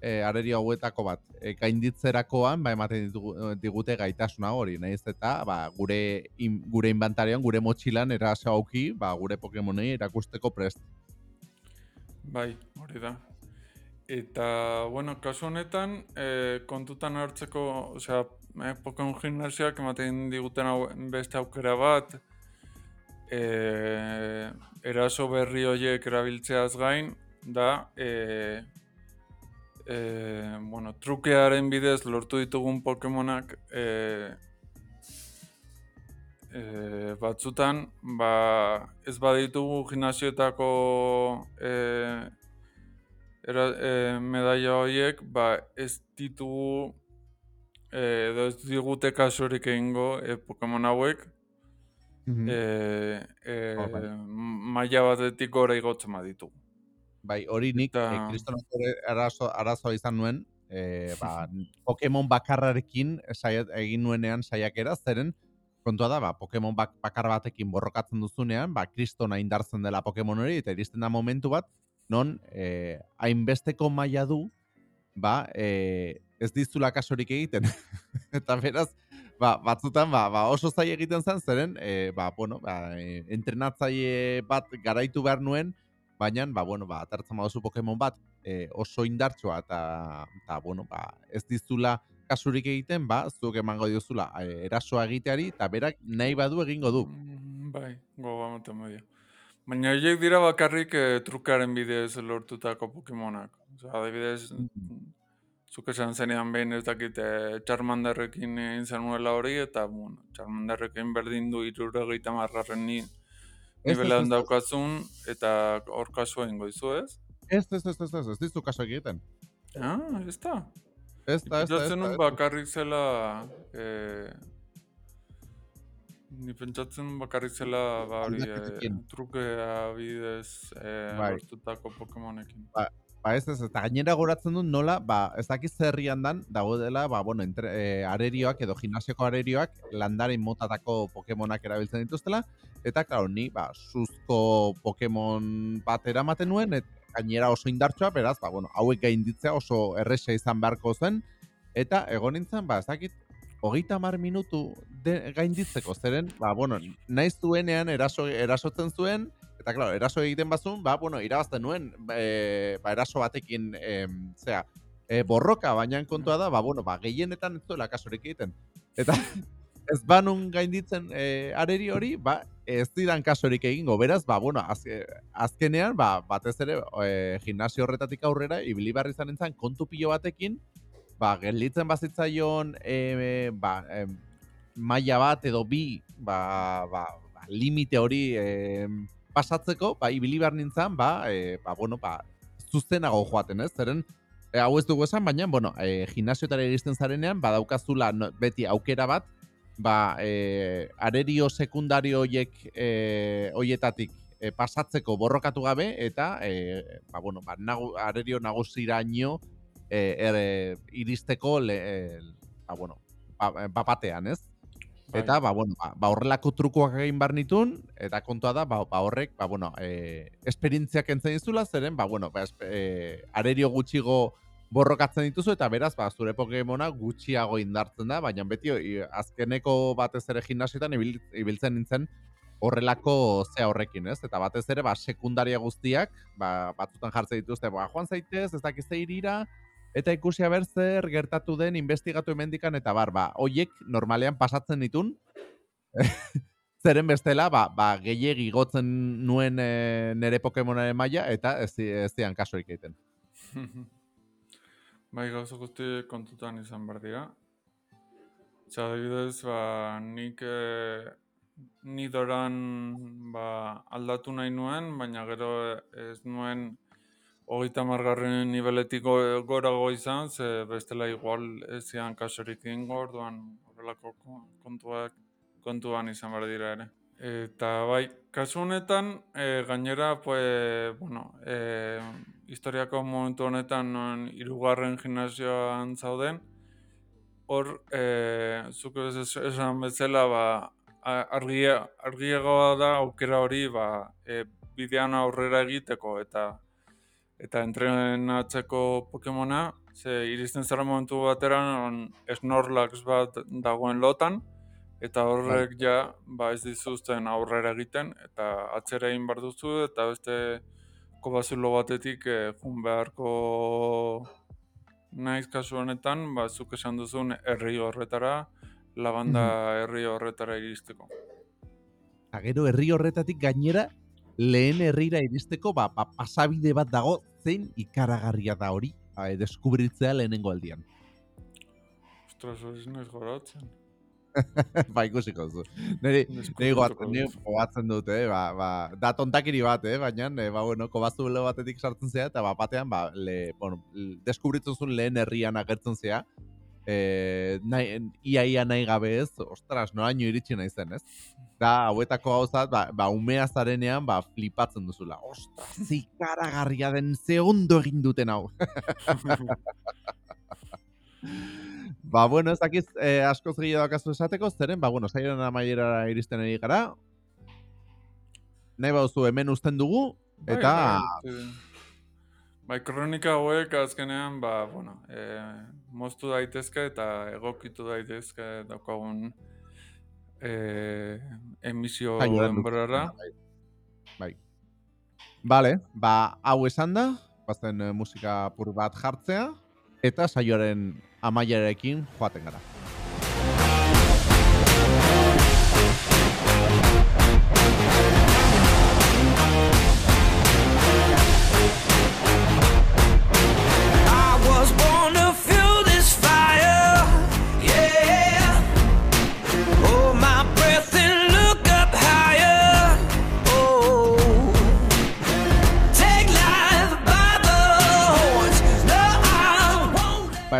e, arerio hauetako bat, e, gainditzerakoan, ba, ematen ditugu, digute gaitasuna hori, nahiz eta, ba, gure, in, gure inventarioan, gure motxilan, eraso auki, ba, gure Pokemonei erakusteko prest. Bai, hori da. Eta, bueno, kasu honetan, e, kontutan hartzeko, osea, e, Pokemon gimnasioak ematen diguten hau, beste aukera bat, e, eraso berri horiek erabiltzeaz gain, da, e, e, bueno, trukearen bidez lortu ditugun Pokemonak, e, e, batzutan, ba, ez baditugu gimnasioetako e, era, e, medaia horiek, ba, ez ditugu edo ez digute kasurik egingo e, Pokemon hauek Mhm. e, e, Oh, bai. maila batetik gora igotzen baditu. Bai, hori nik Eta- eh, ere arazo, arazoa izan nuen, eh, ba, Pokemon bakarrarekin saiat, egin nuenean saiakera, zeren kontua da, ba, Pokemon bak, bakar batekin borrokatzen duzunean, ba, kristona indartzen dela Pokemon hori, eta iristen da momentu bat, non eh, hainbesteko maila du, ba, eh, ez dizula kasorik egiten. eta beraz, ba, batzutan ba, ba oso zai egiten zen, zeren, e, ba, bueno, ba, e, entrenatzaile bat garaitu behar nuen, baina, ba, bueno, ba, atartzen baduzu Pokemon bat e, oso indartsua eta, eta, bueno, ba, ez dizula kasurik egiten, ba, zuk emango diozula e, erasoa egiteari, eta berak nahi badu egingo du. Mm, Bai, gogo ematen badio. Baina horiek dira bakarrik e, trukaren bidez lortutako Pokemonak. Osea, adibidez, zuk esan zenean behin ez dakit e, Charmanderrekin egin zenuela hori, eta, bueno, Charmanderrekin berdin du irurogeita marrarren ni Ez, ez, nibelan daukazun, eta hor kasua ingo dizu, ez? Ez, ez, ez, ez, ez, ez dizu kaso egiten. Ah, ez da. Ez da, ez da, ez da, bakarrik zela... E, ni pentsatzen bakarrik zela ba, hori, e, Aldaketekin. trukea bidez e, Bai. lortutako Pokemonekin. Ba ez ez, eta gainera goratzen dut nola, ba, ez dakiz zerrian dan, dago dela, ba, bueno, entre, e, arerioak edo gimnasioko arerioak landarin motatako Pokemonak erabiltzen dituztela, eta, klaro, ni, ba, suzko Pokemon bat eramaten nuen, et, gainera oso indartsua, beraz, ba, bueno, hauek gainditzea oso erresa izan beharko zen, eta egon nintzen, ba, ez dakit, hogeita mar minutu de, gainditzeko, zeren, ba, bueno, naiz zuenean eraso, erasotzen zuen, eta claro, eraso egiten bazun, ba, bueno, irabazten nuen, e, ba, eraso batekin, em, zera, e, borroka, baina kontua da, ba, bueno, ba, gehienetan ez duela kasurik egiten. Eta ez banun gainditzen e, areri hori, ba, ez didan kasurik egingo, beraz, ba, bueno, az, azkenean, ba, batez ere, e, gimnasio horretatik aurrera, ibili barri izan nintzen, kontu pilo batekin, ba, gelditzen bazitzaion, e, ba, e, maila bat edo bi, ba, ba, ba limite hori e, pasatzeko, ba, ibili behar nintzen, ba, e, ba, bueno, ba, zuzenago joaten, ez? Zeren, e, hau ez dugu esan, baina, bueno, e, gimnasioetara iristen zarenean, badaukazula no, beti aukera bat, ba, e, arerio sekundario hoiek e, hoietatik e, pasatzeko borrokatu gabe, eta, e, ba, bueno, ba, nagu, arerio nagusiraino e, er, iristeko, le, e, ba, bueno, ba, bapatean, ez? Bai. Eta, ba, bueno, ba, ba, horrelako trukoak egin bar nitun, eta kontua da, ba, ba horrek, ba, bueno, e, esperientziak entzen dizula, zeren, ba, bueno, ba, e, arerio gutxigo borrokatzen dituzu, eta beraz, ba, zure Pokemona gutxiago indartzen da, baina beti, azkeneko batez ere gimnasioetan ibil, ibiltzen nintzen horrelako zea horrekin, ez? Eta batez ere, ba, sekundaria guztiak, ba, batzutan jartzen dituzte, ba, joan zaitez, ez dakiz irira, eta ikusi ber zer gertatu den investigatu hemendikan eta bar, ba, hoiek normalean pasatzen ditun, zeren bestela, ba, ba gehiegi gotzen nuen e, nere Pokemonaren maila eta ez, ez zian kasurik egiten. bai, gauza guzti kontutan izan behar dira. Eta adibidez, ba, nik e, nidoran ba, aldatu nahi nuen, baina gero ez nuen hogeita margarren niveletik go- gorago izan, ze bestela igual ez zian kasurik ingo, orduan horrelako ko- kontuak kontuan izan behar dira ere. Eta bai, kasu honetan, e, gainera, pues, bueno, e, historiako momentu honetan non hirugarren gimnasioan zauden, hor, e, zuk esan bezala, ba, argia, argiagoa da aukera hori, ba, e, bidean aurrera egiteko eta eta entrenatzeko Pokemona, ze iristen zara momentu batera non Snorlax bat dagoen lotan, eta horrek ja ba ez dizuzten aurrera egiten, eta atzera egin behar duzu, eta beste kobazulo batetik eh, jun beharko naiz kasu honetan, ba, zuk esan duzun herri horretara, labanda herri horretara iristeko. Eta gero herri horretatik gainera, lehen herrira iristeko, ba, ba, pasabide bat dago, zein ikaragarria da hori, ba, deskubritzea lehenengo aldian. Ostras, hori ez naiz goratzen. ba, ikusiko duzu. Neri, neri goatzen, niri goatzen dut, eh? ba, ba, da tontakiri bat, eh? baina, eh, ba, bueno, kobazulo batetik sartzen zea, eta ba, batean, ba, le, bueno, deskubritzen zuen lehen herrian agertzen zea, eh, nahi, ia ia nahi gabe ez, ostras, noraino iritsi nahi zen, ez? Da, hauetako gauzat, ba, ba, umea zarenean, ba, flipatzen duzula. Ostras, zikaragarria den ze ondo egin duten hau. ba, bueno, ez dakiz, eh, askoz gehiago dakazu esateko, zeren, ba, bueno, saioaren amaierara iristen ari gara. Nahi bauzu hemen usten dugu, Bai, eta... bai, eh, bai, kronika hauek azkenean, ba, bueno, e, moztu daitezke eta egokitu daitezke daukagun e, emisio denborara. Bai. bai. Vale, ba, hau esan da, bazen eh, musika pur bat jartzea, eta saioaren amaiarekin joaten gara.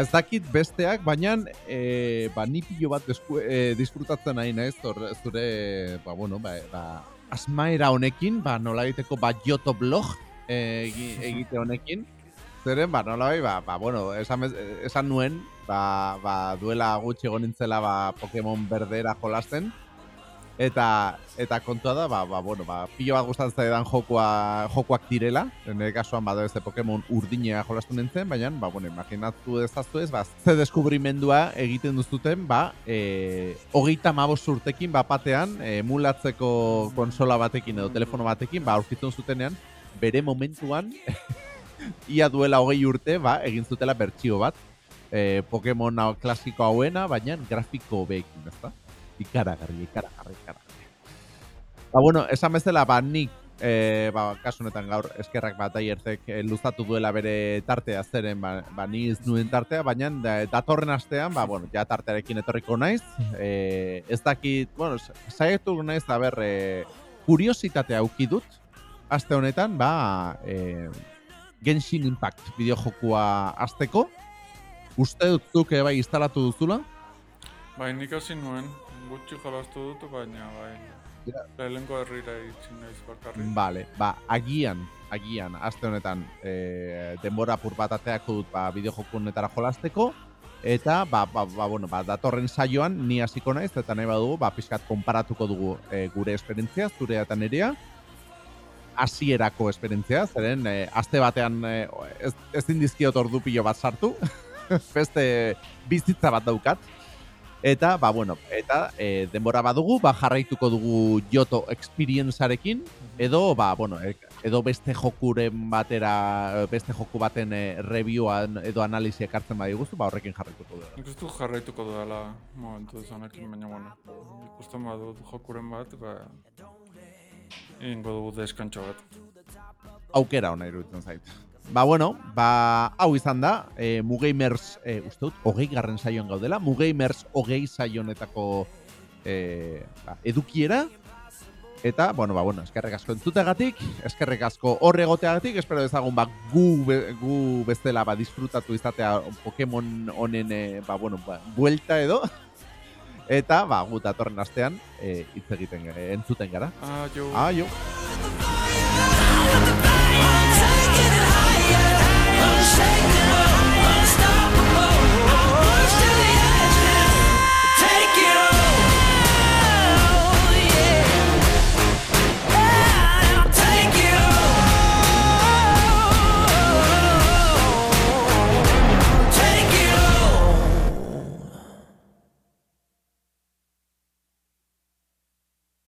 Ez dakit besteak, baina e, ba, ni pilo bat desku, e, disfrutatzen nahi naiz, zure, ba, bueno, ba, ba, asmaera honekin, ba, nola egiteko, ba, joto blog e, egi- egite honekin. Zeren, ba, nola ba, ba, bueno, esan, esan nuen, ba, ba, duela gutxi egon nintzela, ba, Pokemon berdera jolasten, Eta eta kontua da, ba, ba, bueno, ba, pilo bat gustatzen zaidan jokua, jokuak direla. Nire kasuan bada beste Pokemon urdinea jolastu nintzen, baina, ba, bueno, imaginatu ezaztu ez, ba, ze deskubrimendua egiten duzuten, ba, e, hogeita mabos urtekin, ba, batean, emulatzeko konsola batekin edo telefono batekin, ba, aurkitzen zutenean, bere momentuan, ia duela hogei urte, ba, egin zutela bertsio bat, e, Pokemon hau- klasiko hauena, baina grafiko beekin, ezta? Ikaragarri, ikaragarri, ikaragarri. Ba, bueno, esan bezala, ba, nik, e, ba, kasu honetan gaur, eskerrak bat aiertek e, luzatu duela bere tartea zeren, ba, ba ni ez nuen tartea, baina da, datorren astean, ba, bueno, ja tartearekin etorriko naiz. E, ez dakit, bueno, sa- saiatu naiz, a ber, e, kuriositatea auki dut, aste honetan, ba, e, Genshin Impact bideojokua azteko. Uste dut zuk ere bai instalatu duzula. Bai, nik hasi nuen, gutxi jolastu dut, baina bai. Ja. Lehenko herrira itxin naiz bakarrik. Vale, ba, agian, agian, aste honetan e, denbora pur bat ateako dut ba, bideojoku honetara jolasteko, eta, ba, ba, ba, bueno, ba, datorren saioan ni hasiko naiz, eta nahi badugu, ba, pixkat konparatuko dugu e, gure esperientzia, zurea eta nerea, hasierako esperientzia, zeren, e, aste batean e, ez, ezin dizkiot ordu pilo bat sartu, beste bizitza bat daukat, Eta, ba, bueno, eta e, denbora badugu, ba, jarraituko dugu Joto Experiencearekin, edo, ba, bueno, e- edo beste jokuren batera, beste joku baten e, reviewan edo analizia ekartzen bai guztu, ba, horrekin jarraituko dugu. Nik uste dut jarraituko dudala momentu zonekin, baina bueno, ikusten badut jokuren bat, ba, egingo dugu deskantxo bat. Aukera ona iruditzen zait. Ba, bueno, ba, hau izan da, e, Mugamers, e, uste dut, hogei garren saioan gaudela, Mugamers hogei saionetako e, ba, edukiera, eta, bueno, ba, bueno, eskerrek asko entzutegatik, eskerrek asko horre egoteagatik, espero dezagun, ba, gu, be, gu bestela, ba, disfrutatu izatea Pokemon honen, e, ba, bueno, ba, buelta edo, eta, ba, gu datorren astean, e, hitz egiten, e, entzuten gara. Aio. Aio.